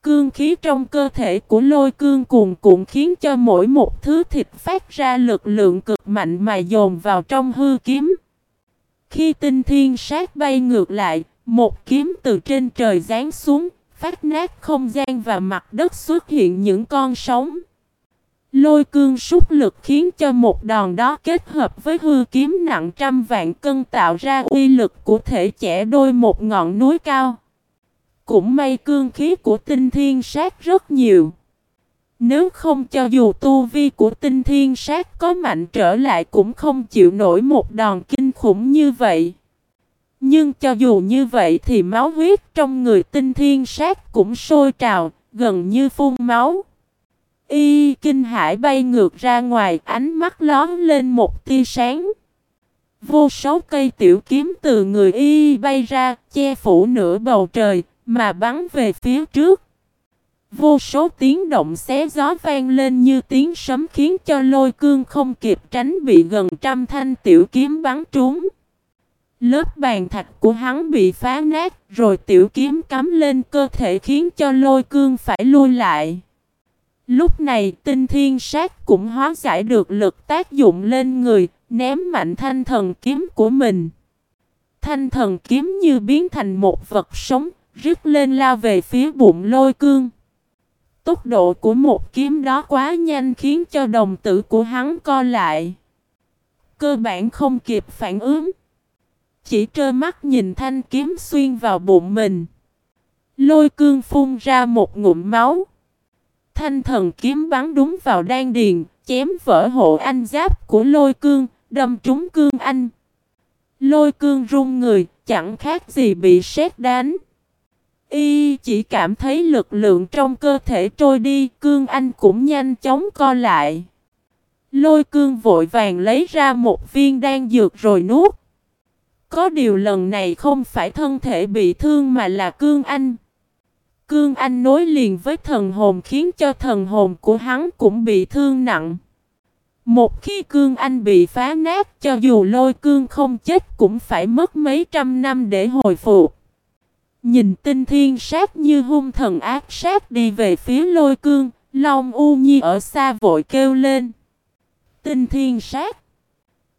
A: Cương khí trong cơ thể của lôi cương cuồn cuộn khiến cho mỗi một thứ thịt phát ra lực lượng cực mạnh mà dồn vào trong hư kiếm. Khi tinh thiên sát bay ngược lại, một kiếm từ trên trời giáng xuống, phát nát không gian và mặt đất xuất hiện những con sóng. Lôi cương súc lực khiến cho một đòn đó kết hợp với hư kiếm nặng trăm vạn cân tạo ra uy lực của thể trẻ đôi một ngọn núi cao. Cũng may cương khí của tinh thiên sát rất nhiều. Nếu không cho dù tu vi của tinh thiên sát có mạnh trở lại cũng không chịu nổi một đòn kinh khủng như vậy. Nhưng cho dù như vậy thì máu huyết trong người tinh thiên sát cũng sôi trào, gần như phun máu. Y kinh hải bay ngược ra ngoài, ánh mắt lón lên một tia sáng. Vô số cây tiểu kiếm từ người Y bay ra, che phủ nửa bầu trời, mà bắn về phía trước. Vô số tiếng động xé gió vang lên như tiếng sấm khiến cho lôi cương không kịp tránh bị gần trăm thanh tiểu kiếm bắn trúng. Lớp bàn thạch của hắn bị phá nát, rồi tiểu kiếm cắm lên cơ thể khiến cho lôi cương phải lui lại. Lúc này tinh thiên sát cũng hóa giải được lực tác dụng lên người, ném mạnh thanh thần kiếm của mình. Thanh thần kiếm như biến thành một vật sống, rứt lên lao về phía bụng lôi cương. Tốc độ của một kiếm đó quá nhanh khiến cho đồng tử của hắn co lại. Cơ bản không kịp phản ứng. Chỉ trơ mắt nhìn thanh kiếm xuyên vào bụng mình. Lôi cương phun ra một ngụm máu. Thanh thần kiếm bắn đúng vào đan điền, chém vỡ hộ anh giáp của lôi cương, đâm trúng cương anh. Lôi cương run người, chẳng khác gì bị sét đánh. Y chỉ cảm thấy lực lượng trong cơ thể trôi đi, cương anh cũng nhanh chóng co lại. Lôi cương vội vàng lấy ra một viên đan dược rồi nuốt. Có điều lần này không phải thân thể bị thương mà là cương anh. Cương anh nối liền với thần hồn khiến cho thần hồn của hắn cũng bị thương nặng. Một khi cương anh bị phá nát cho dù lôi cương không chết cũng phải mất mấy trăm năm để hồi phục. Nhìn tinh thiên sát như hung thần ác sát đi về phía lôi cương, Long U Nhi ở xa vội kêu lên. Tinh thiên sát.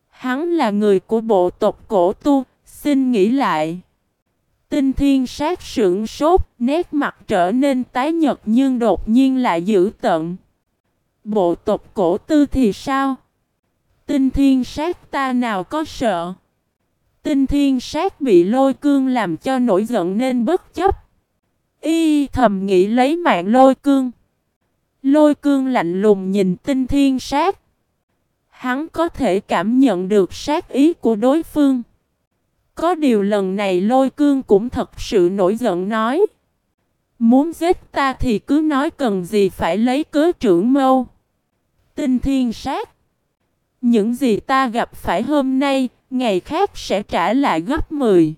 A: Hắn là người của bộ tộc cổ tu, xin nghĩ lại. Tinh thiên sát sững sốt, nét mặt trở nên tái nhật nhưng đột nhiên lại dữ tận. Bộ tộc cổ tư thì sao? Tinh thiên sát ta nào có sợ? Tinh thiên sát bị lôi cương làm cho nổi giận nên bất chấp. Y thầm nghĩ lấy mạng lôi cương. Lôi cương lạnh lùng nhìn tinh thiên sát. Hắn có thể cảm nhận được sát ý của đối phương. Có điều lần này lôi cương cũng thật sự nổi giận nói. Muốn giết ta thì cứ nói cần gì phải lấy cớ trưởng mâu. Tinh thiên sát. Những gì ta gặp phải hôm nay, ngày khác sẽ trả lại gấp 10.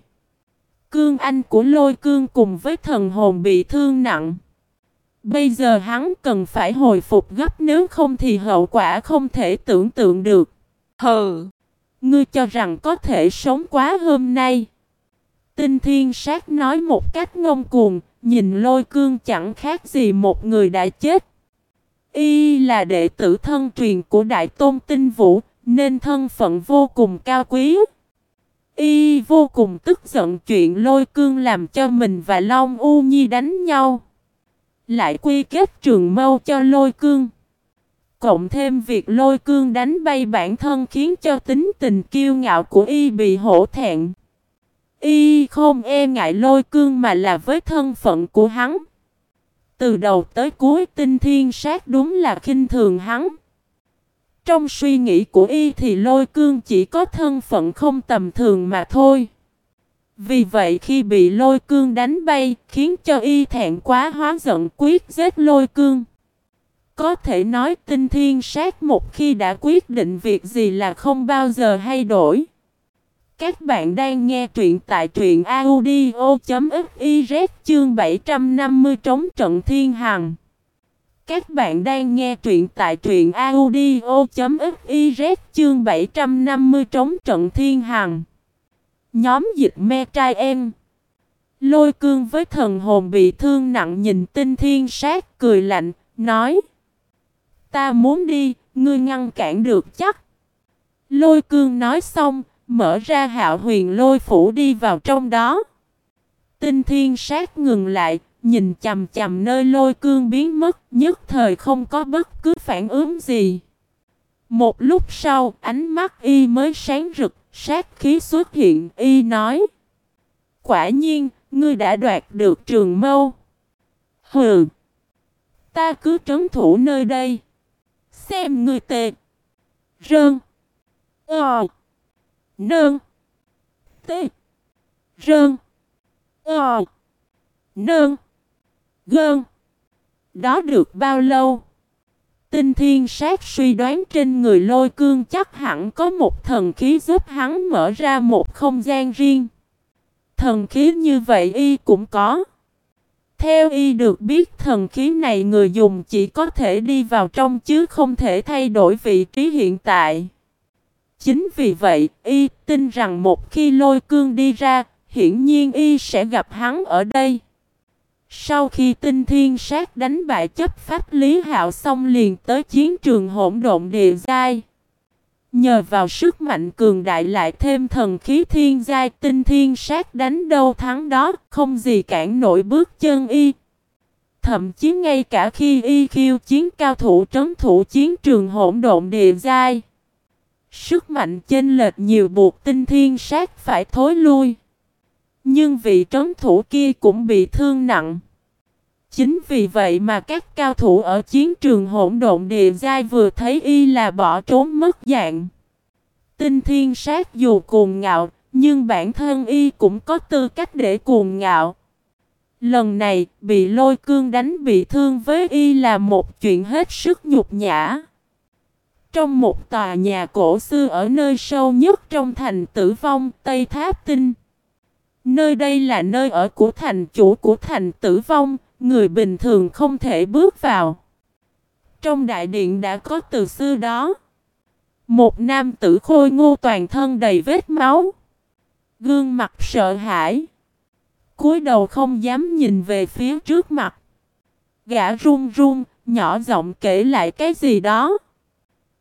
A: Cương anh của lôi cương cùng với thần hồn bị thương nặng. Bây giờ hắn cần phải hồi phục gấp nếu không thì hậu quả không thể tưởng tượng được. Hừ! Ngươi cho rằng có thể sống quá hôm nay. Tinh thiên sát nói một cách ngông cuồng, nhìn lôi cương chẳng khác gì một người đã chết. Y là đệ tử thân truyền của Đại Tôn Tinh Vũ, nên thân phận vô cùng cao quý. Y vô cùng tức giận chuyện lôi cương làm cho mình và Long U Nhi đánh nhau. Lại quy kết trường mâu cho lôi cương. Cộng thêm việc lôi cương đánh bay bản thân khiến cho tính tình kiêu ngạo của y bị hổ thẹn. Y không e ngại lôi cương mà là với thân phận của hắn. Từ đầu tới cuối tinh thiên sát đúng là khinh thường hắn. Trong suy nghĩ của y thì lôi cương chỉ có thân phận không tầm thường mà thôi. Vì vậy khi bị lôi cương đánh bay khiến cho y thẹn quá hóa giận quyết giết lôi cương. Có thể nói tinh thiên sát một khi đã quyết định việc gì là không bao giờ hay đổi. Các bạn đang nghe truyện tại truyện audio.fiz chương 750 trống trận thiên hằng. Các bạn đang nghe truyện tại truyện audio.fiz chương 750 trống trận thiên hằng. Nhóm dịch me trai em. Lôi cương với thần hồn bị thương nặng nhìn tinh thiên sát cười lạnh, nói. Ta muốn đi, ngươi ngăn cản được chắc. Lôi cương nói xong, mở ra hạo huyền lôi phủ đi vào trong đó. Tinh thiên sát ngừng lại, nhìn chầm chầm nơi lôi cương biến mất, nhất thời không có bất cứ phản ứng gì. Một lúc sau, ánh mắt y mới sáng rực, sát khí xuất hiện, y nói. Quả nhiên, ngươi đã đoạt được trường mâu. Hừ, ta cứ trấn thủ nơi đây. Xem người tệ. Rơn. Ờ. Nơn. Tê. Rơn. Ờ. Nơn. Gơn. Đó được bao lâu? Tinh thiên sát suy đoán trên người lôi cương chắc hẳn có một thần khí giúp hắn mở ra một không gian riêng. Thần khí như vậy y cũng có. Theo y được biết thần khí này người dùng chỉ có thể đi vào trong chứ không thể thay đổi vị trí hiện tại. Chính vì vậy, y tin rằng một khi lôi cương đi ra, hiển nhiên y sẽ gặp hắn ở đây. Sau khi tinh thiên sát đánh bại chấp pháp lý hạo xong liền tới chiến trường hỗn độn địa giai. Nhờ vào sức mạnh cường đại lại thêm thần khí thiên giai tinh thiên sát đánh đâu thắng đó, không gì cản nổi bước chân y. Thậm chí ngay cả khi y khiêu chiến cao thủ trấn thủ chiến trường hỗn độn địa giai. Sức mạnh chênh lệch nhiều buộc tinh thiên sát phải thối lui. Nhưng vị trấn thủ kia cũng bị thương nặng. Chính vì vậy mà các cao thủ ở chiến trường hỗn độn địa giai vừa thấy y là bỏ trốn mất dạng. Tinh thiên sát dù cuồng ngạo, nhưng bản thân y cũng có tư cách để cuồng ngạo. Lần này, bị lôi cương đánh bị thương với y là một chuyện hết sức nhục nhã. Trong một tòa nhà cổ xưa ở nơi sâu nhất trong thành tử vong Tây Tháp Tinh. Nơi đây là nơi ở của thành chủ của thành tử vong, người bình thường không thể bước vào. Trong đại điện đã có từ xưa đó. Một nam tử khôi ngô toàn thân đầy vết máu. Gương mặt sợ hãi. cúi đầu không dám nhìn về phía trước mặt. Gã run run, nhỏ giọng kể lại cái gì đó.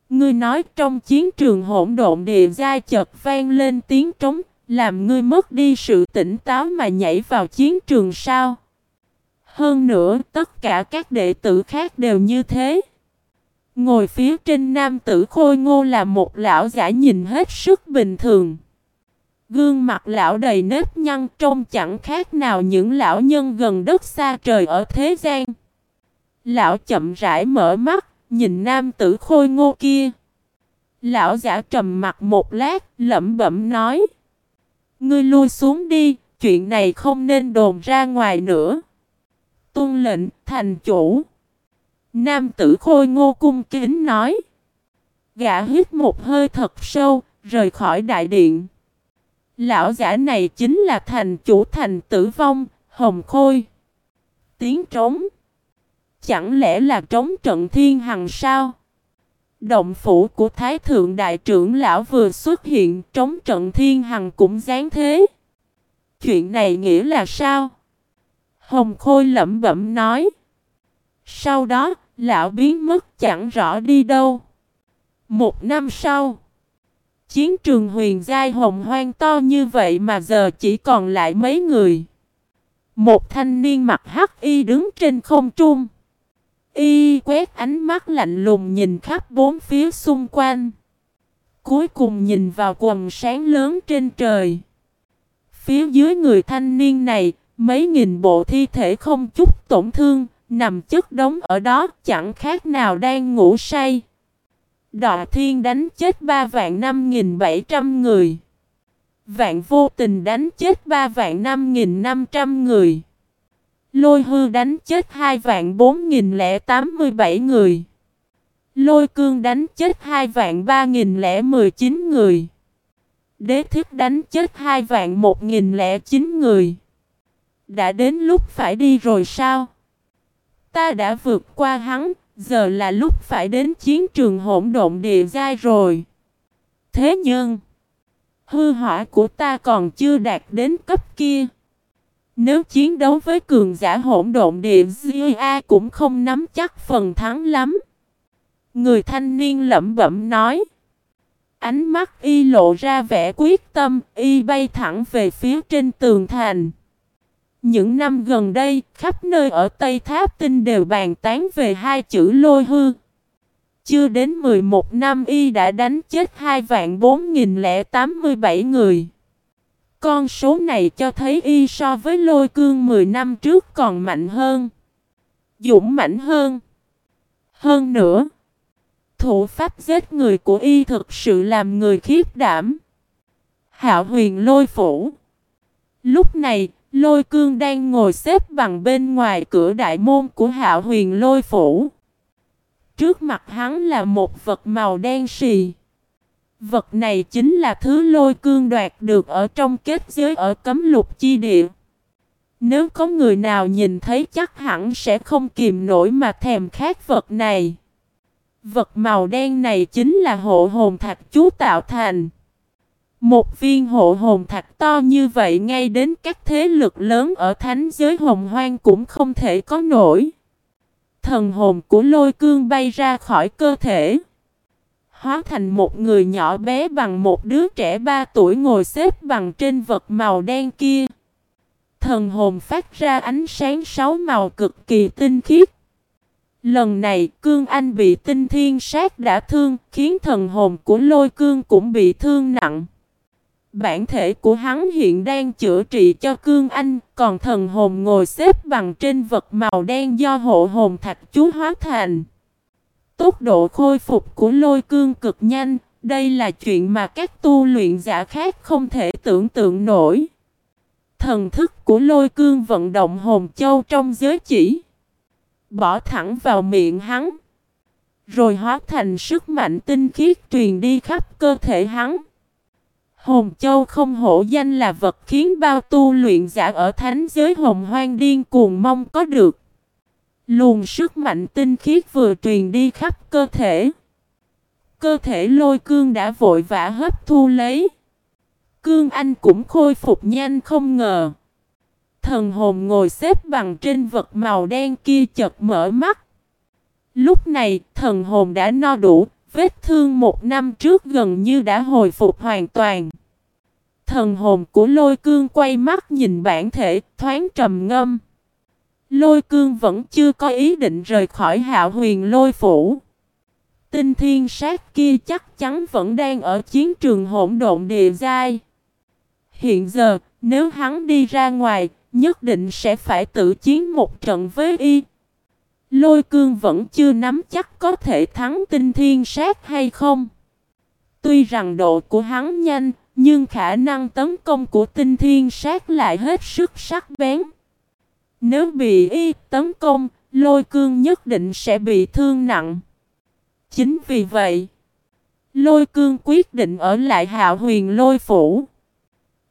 A: Ngươi nói trong chiến trường hỗn độn địa giai chợt vang lên tiếng trống, làm ngươi mất đi sự tỉnh táo mà nhảy vào chiến trường sao? Hơn nữa, tất cả các đệ tử khác đều như thế. Ngồi phía trên nam tử khôi ngô là một lão giả nhìn hết sức bình thường. Gương mặt lão đầy nếp nhăn trông chẳng khác nào những lão nhân gần đất xa trời ở thế gian. Lão chậm rãi mở mắt, nhìn nam tử khôi ngô kia. Lão giả trầm mặt một lát, lẩm bẩm nói. Ngươi lui xuống đi, chuyện này không nên đồn ra ngoài nữa. Tuân lệnh, thành chủ. Nam tử khôi ngô cung kính nói. Gã hít một hơi thật sâu, rời khỏi đại điện. Lão giả này chính là thành chủ thành tử vong, hồng khôi. Tiếng trống. Chẳng lẽ là trống trận thiên hằng sao? Động phủ của Thái Thượng Đại trưởng Lão vừa xuất hiện trống trận thiên hằng cũng dáng thế. Chuyện này nghĩa là sao? Hồng Khôi lẩm bẩm nói. Sau đó, lão biến mất chẳng rõ đi đâu. Một năm sau, chiến trường huyền giai hồng hoang to như vậy mà giờ chỉ còn lại mấy người. Một thanh niên mặc hắc y đứng trên không trung. Y quét ánh mắt lạnh lùng nhìn khắp bốn phía xung quanh. Cuối cùng nhìn vào quần sáng lớn trên trời. Phía dưới người thanh niên này, mấy nghìn bộ thi thể không chút tổn thương, nằm chất đống ở đó chẳng khác nào đang ngủ say. Đọa thiên đánh chết ba vạn năm nghìn bảy trăm người. Vạn vô tình đánh chết ba vạn năm nghìn năm trăm người. Lôi hư đánh chết 2 vạn 4087 người. Lôi cương đánh chết 2 vạn 3019 người. Đế thức đánh chết 2 vạn 1009 người. Đã đến lúc phải đi rồi sao? Ta đã vượt qua hắn, giờ là lúc phải đến chiến trường hỗn độn địa giai rồi. Thế nhưng, hư hỏa của ta còn chưa đạt đến cấp kia. Nếu chiến đấu với cường giả hỗn độn địa GA cũng không nắm chắc phần thắng lắm. Người thanh niên lẩm bẩm nói. Ánh mắt y lộ ra vẻ quyết tâm, y bay thẳng về phía trên tường thành. Những năm gần đây, khắp nơi ở Tây Tháp Tinh đều bàn tán về hai chữ lôi hư. Chưa đến 11 năm y đã đánh chết 2 vạn 4087 người. Con số này cho thấy y so với lôi cương 10 năm trước còn mạnh hơn. Dũng mạnh hơn. Hơn nữa. Thủ pháp giết người của y thực sự làm người khiếp đảm. Hạo huyền lôi phủ. Lúc này, lôi cương đang ngồi xếp bằng bên ngoài cửa đại môn của hạo huyền lôi phủ. Trước mặt hắn là một vật màu đen xì. Vật này chính là thứ lôi cương đoạt được ở trong kết giới ở cấm lục chi địa. Nếu có người nào nhìn thấy chắc hẳn sẽ không kìm nổi mà thèm khát vật này. Vật màu đen này chính là hộ hồn thạch chú tạo thành. Một viên hộ hồn thạch to như vậy ngay đến các thế lực lớn ở thánh giới hồng hoang cũng không thể có nổi. Thần hồn của lôi cương bay ra khỏi cơ thể hóa thành một người nhỏ bé bằng một đứa trẻ ba tuổi ngồi xếp bằng trên vật màu đen kia. Thần hồn phát ra ánh sáng sáu màu cực kỳ tinh khiết. Lần này cương anh bị tinh thiên sát đã thương, khiến thần hồn của lôi cương cũng bị thương nặng. Bản thể của hắn hiện đang chữa trị cho cương anh, còn thần hồn ngồi xếp bằng trên vật màu đen do hộ hồn thạch chú hóa thành. Tốc độ khôi phục của lôi cương cực nhanh, đây là chuyện mà các tu luyện giả khác không thể tưởng tượng nổi. Thần thức của lôi cương vận động hồn châu trong giới chỉ. Bỏ thẳng vào miệng hắn. Rồi hóa thành sức mạnh tinh khiết truyền đi khắp cơ thể hắn. Hồn Châu không hổ danh là vật khiến bao tu luyện giả ở thánh giới hồng hoang điên cuồng mong có được. Luồn sức mạnh tinh khiết vừa truyền đi khắp cơ thể. Cơ thể lôi cương đã vội vã hấp thu lấy. Cương Anh cũng khôi phục nhanh không ngờ. Thần hồn ngồi xếp bằng trên vật màu đen kia chợt mở mắt. Lúc này thần hồn đã no đủ, vết thương một năm trước gần như đã hồi phục hoàn toàn. Thần hồn của lôi cương quay mắt nhìn bản thể, thoáng trầm ngâm. Lôi cương vẫn chưa có ý định rời khỏi hạo huyền lôi phủ. Tinh thiên sát kia chắc chắn vẫn đang ở chiến trường hỗn độn địa giai. Hiện giờ, nếu hắn đi ra ngoài, nhất định sẽ phải tự chiến một trận với y. Lôi cương vẫn chưa nắm chắc có thể thắng tinh thiên sát hay không. Tuy rằng độ của hắn nhanh, nhưng khả năng tấn công của tinh thiên sát lại hết sức sắc bén. Nếu bị y tấn công, lôi cương nhất định sẽ bị thương nặng. Chính vì vậy, lôi cương quyết định ở lại hạo huyền lôi phủ.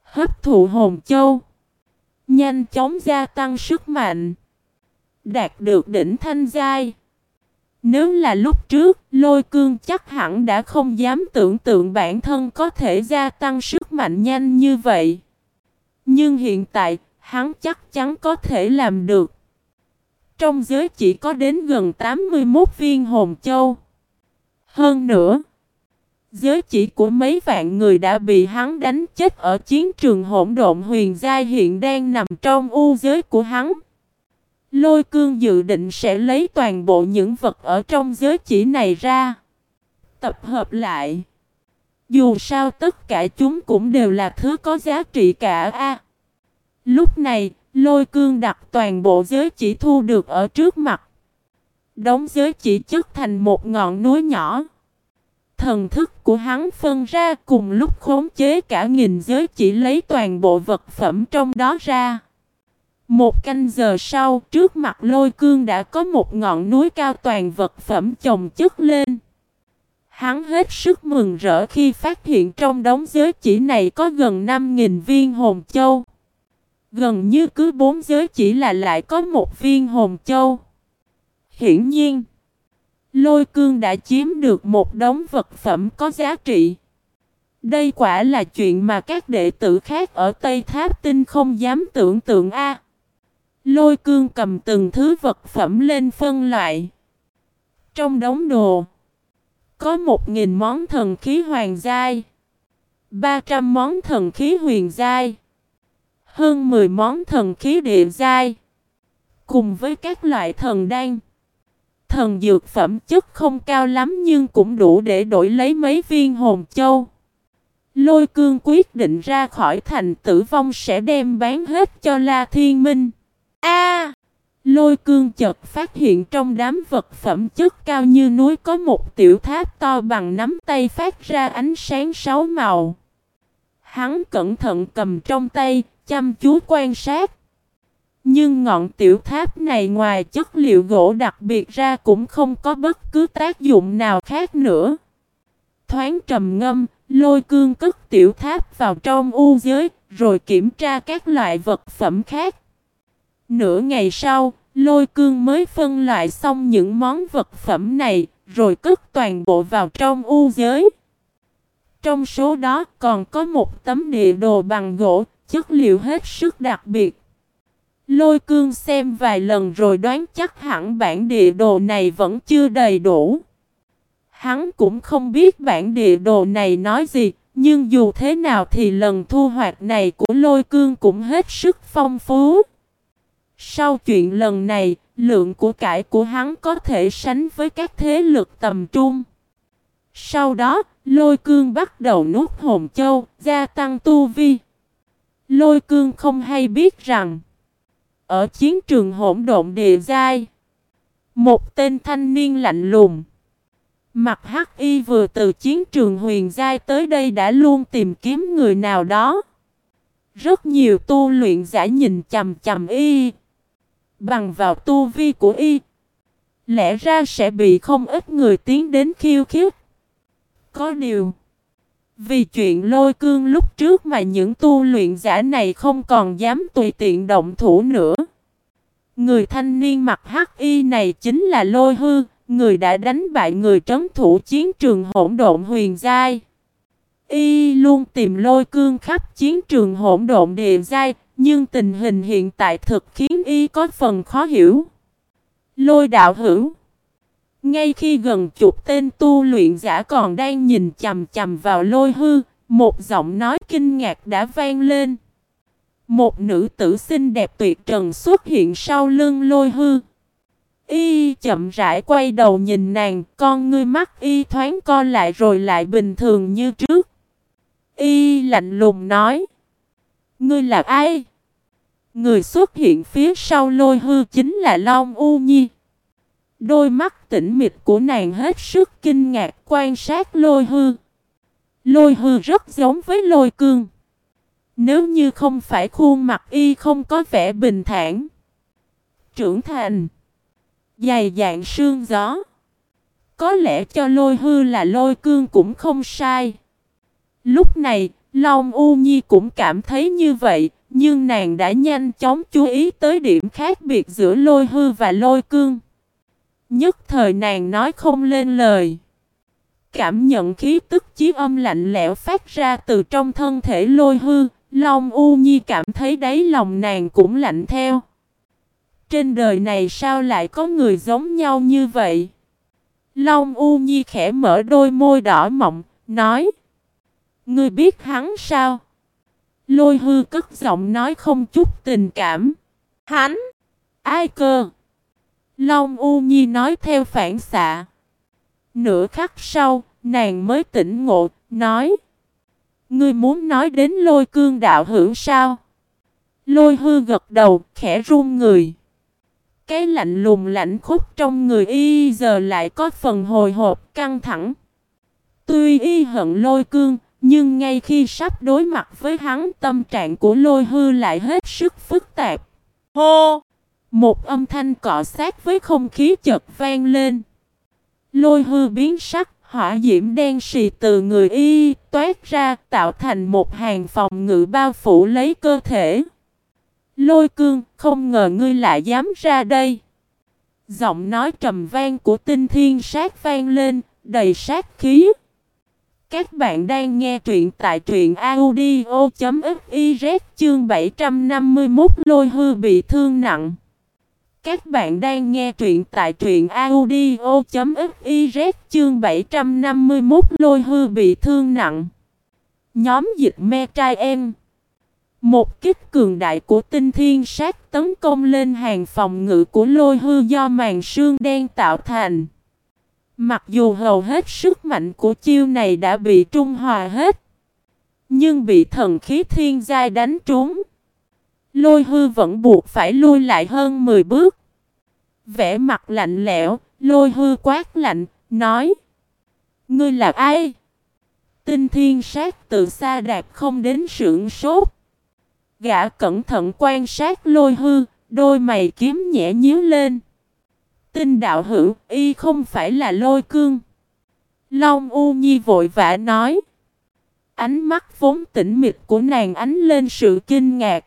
A: Hấp thụ hồn châu. Nhanh chóng gia tăng sức mạnh. Đạt được đỉnh thanh giai. Nếu là lúc trước, lôi cương chắc hẳn đã không dám tưởng tượng bản thân có thể gia tăng sức mạnh nhanh như vậy. Nhưng hiện tại, hắn chắc chắn có thể làm được. Trong giới chỉ có đến gần 81 viên hồn châu. Hơn nữa, giới chỉ của mấy vạn người đã bị hắn đánh chết ở chiến trường hỗn độn huyền giai hiện đang nằm trong u giới của hắn. Lôi cương dự định sẽ lấy toàn bộ những vật ở trong giới chỉ này ra. Tập hợp lại. Dù sao tất cả chúng cũng đều là thứ có giá trị cả a. lúc này, lôi cương đặt toàn bộ giới chỉ thu được ở trước mặt. Đóng giới chỉ chất thành một ngọn núi nhỏ. Thần thức của hắn phân ra cùng lúc khống chế cả nghìn giới chỉ lấy toàn bộ vật phẩm trong đó ra. Một canh giờ sau, trước mặt lôi cương đã có một ngọn núi cao toàn vật phẩm chồng chất lên. Hắn hết sức mừng rỡ khi phát hiện trong đống giới chỉ này có gần 5.000 viên hồn châu. Gần như cứ bốn giới chỉ là lại có một viên hồn châu. Hiển nhiên, lôi cương đã chiếm được một đống vật phẩm có giá trị. Đây quả là chuyện mà các đệ tử khác ở Tây Tháp Tinh không dám tưởng tượng a. Lôi cương cầm từng thứ vật phẩm lên phân loại. Trong đống đồ, có một nghìn món thần khí hoàng giai, ba trăm món thần khí huyền giai, hơn 10 món thần khí địa giai, cùng với các loại thần đan. Thần dược phẩm chất không cao lắm nhưng cũng đủ để đổi lấy mấy viên hồn châu. Lôi cương quyết định ra khỏi thành tử vong sẽ đem bán hết cho La Thiên Minh. A! lôi cương chợt phát hiện trong đám vật phẩm chất cao như núi có một tiểu tháp to bằng nắm tay phát ra ánh sáng sáu màu. Hắn cẩn thận cầm trong tay, chăm chú quan sát. Nhưng ngọn tiểu tháp này ngoài chất liệu gỗ đặc biệt ra cũng không có bất cứ tác dụng nào khác nữa. Thoáng trầm ngâm, lôi cương cất tiểu tháp vào trong u giới, rồi kiểm tra các loại vật phẩm khác. Nửa ngày sau, lôi cương mới phân loại xong những món vật phẩm này, rồi cất toàn bộ vào trong u giới. Trong số đó còn có một tấm địa đồ bằng gỗ, chất liệu hết sức đặc biệt. Lôi cương xem vài lần rồi đoán chắc hẳn bản địa đồ này vẫn chưa đầy đủ. Hắn cũng không biết bản địa đồ này nói gì, nhưng dù thế nào thì lần thu hoạch này của lôi cương cũng hết sức phong phú. Sau chuyện lần này, lượng của cải của hắn có thể sánh với các thế lực tầm trung. Sau đó, lôi cương bắt đầu nuốt hồn châu, gia tăng tu vi. Lôi cương không hay biết rằng, ở chiến trường hỗn độn địa giai, một tên thanh niên lạnh lùng, mặt hắc y vừa từ chiến trường huyền giai tới đây đã luôn tìm kiếm người nào đó. Rất nhiều tu luyện giả nhìn chầm chầm y. Bằng vào tu vi của y. Lẽ ra sẽ bị không ít người tiến đến khiêu khích. Có điều, vì chuyện lôi cương lúc trước mà những tu luyện giả này không còn dám tùy tiện động thủ nữa. Người thanh niên mặc hắc y này chính là lôi hư, người đã đánh bại người trấn thủ chiến trường hỗn độn huyền giai. Y luôn tìm lôi cương khắp chiến trường hỗn độn địa giai, nhưng tình hình hiện tại thực khiến Y có phần khó hiểu. Lôi đạo hữu Ngay khi gần chục tên tu luyện giả còn đang nhìn chầm chầm vào lôi hư, một giọng nói kinh ngạc đã vang lên. Một nữ tử xinh đẹp tuyệt trần xuất hiện sau lưng lôi hư. Y chậm rãi quay đầu nhìn nàng, con ngươi mắt y thoáng co lại rồi lại bình thường như trước. Y lạnh lùng nói. Ngươi là ai? Người xuất hiện phía sau lôi hư chính là Long U Nhi. Đôi mắt tĩnh mịch của nàng hết sức kinh ngạc quan sát lôi hư. Lôi hư rất giống với lôi cương. Nếu như không phải khuôn mặt y không có vẻ bình thản. Trưởng thành. Dày dạng sương gió. Có lẽ cho lôi hư là lôi cương cũng không sai. Lúc này, Long U Nhi cũng cảm thấy như vậy, nhưng nàng đã nhanh chóng chú ý tới điểm khác biệt giữa lôi hư và lôi cương. Nhất thời nàng nói không lên lời. Cảm nhận khí tức chí âm lạnh lẽo phát ra từ trong thân thể lôi hư, Long U Nhi cảm thấy đáy lòng nàng cũng lạnh theo. Trên đời này sao lại có người giống nhau như vậy? Long U Nhi khẽ mở đôi môi đỏ mọng, nói. Ngươi biết hắn sao? Lôi hư cất giọng nói không chút tình cảm. Hắn? Ai cơ? Long U Nhi nói theo phản xạ. Nửa khắc sau, nàng mới tỉnh ngộ, nói. Ngươi muốn nói đến lôi cương đạo hữu sao? Lôi hư gật đầu, khẽ run người. Cái lạnh lùng lạnh khúc trong người y giờ lại có phần hồi hộp căng thẳng. Tuy y hận lôi cương, nhưng ngay khi sắp đối mặt với hắn tâm trạng của lôi hư lại hết sức phức tạp. Hô! Một âm thanh cọ sát với không khí chợt vang lên. Lôi hư biến sắc, hỏa diễm đen xì từ người y toát ra tạo thành một hàng phòng ngự bao phủ lấy cơ thể. Lôi cương, không ngờ ngươi lại dám ra đây. Giọng nói trầm vang của tinh thiên sát vang lên, đầy sát khí. Các bạn đang nghe truyện tại truyện audio.fiz chương 751 lôi hư bị thương nặng. Các bạn đang nghe truyện tại truyện audio.fiz chương 751 lôi hư bị thương nặng. Nhóm dịch me trai em. Một kích cường đại của tinh thiên sát tấn công lên hàng phòng ngự của lôi hư do màn sương đen tạo thành. Mặc dù hầu hết sức mạnh của chiêu này đã bị trung hòa hết. Nhưng bị thần khí thiên giai đánh trúng. Lôi hư vẫn buộc phải lui lại hơn 10 bước. Vẽ mặt lạnh lẽo, lôi hư quát lạnh, nói. Ngươi là ai? Tinh thiên sát từ xa đạt không đến sưởng sốt. Gã cẩn thận quan sát lôi hư, đôi mày kiếm nhẹ nhíu lên. Tinh đạo hữu, y không phải là lôi cương. Long U Nhi vội vã nói. Ánh mắt vốn tĩnh mịch của nàng ánh lên sự kinh ngạc.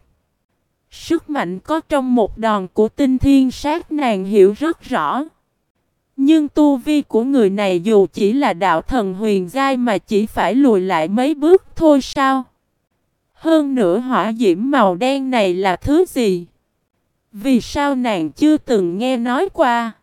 A: Sức mạnh có trong một đòn của tinh thiên sát nàng hiểu rất rõ. Nhưng tu vi của người này dù chỉ là đạo thần huyền giai mà chỉ phải lùi lại mấy bước thôi sao? Hơn nữa hỏa diễm màu đen này là thứ gì? Vì sao nàng chưa từng nghe nói qua?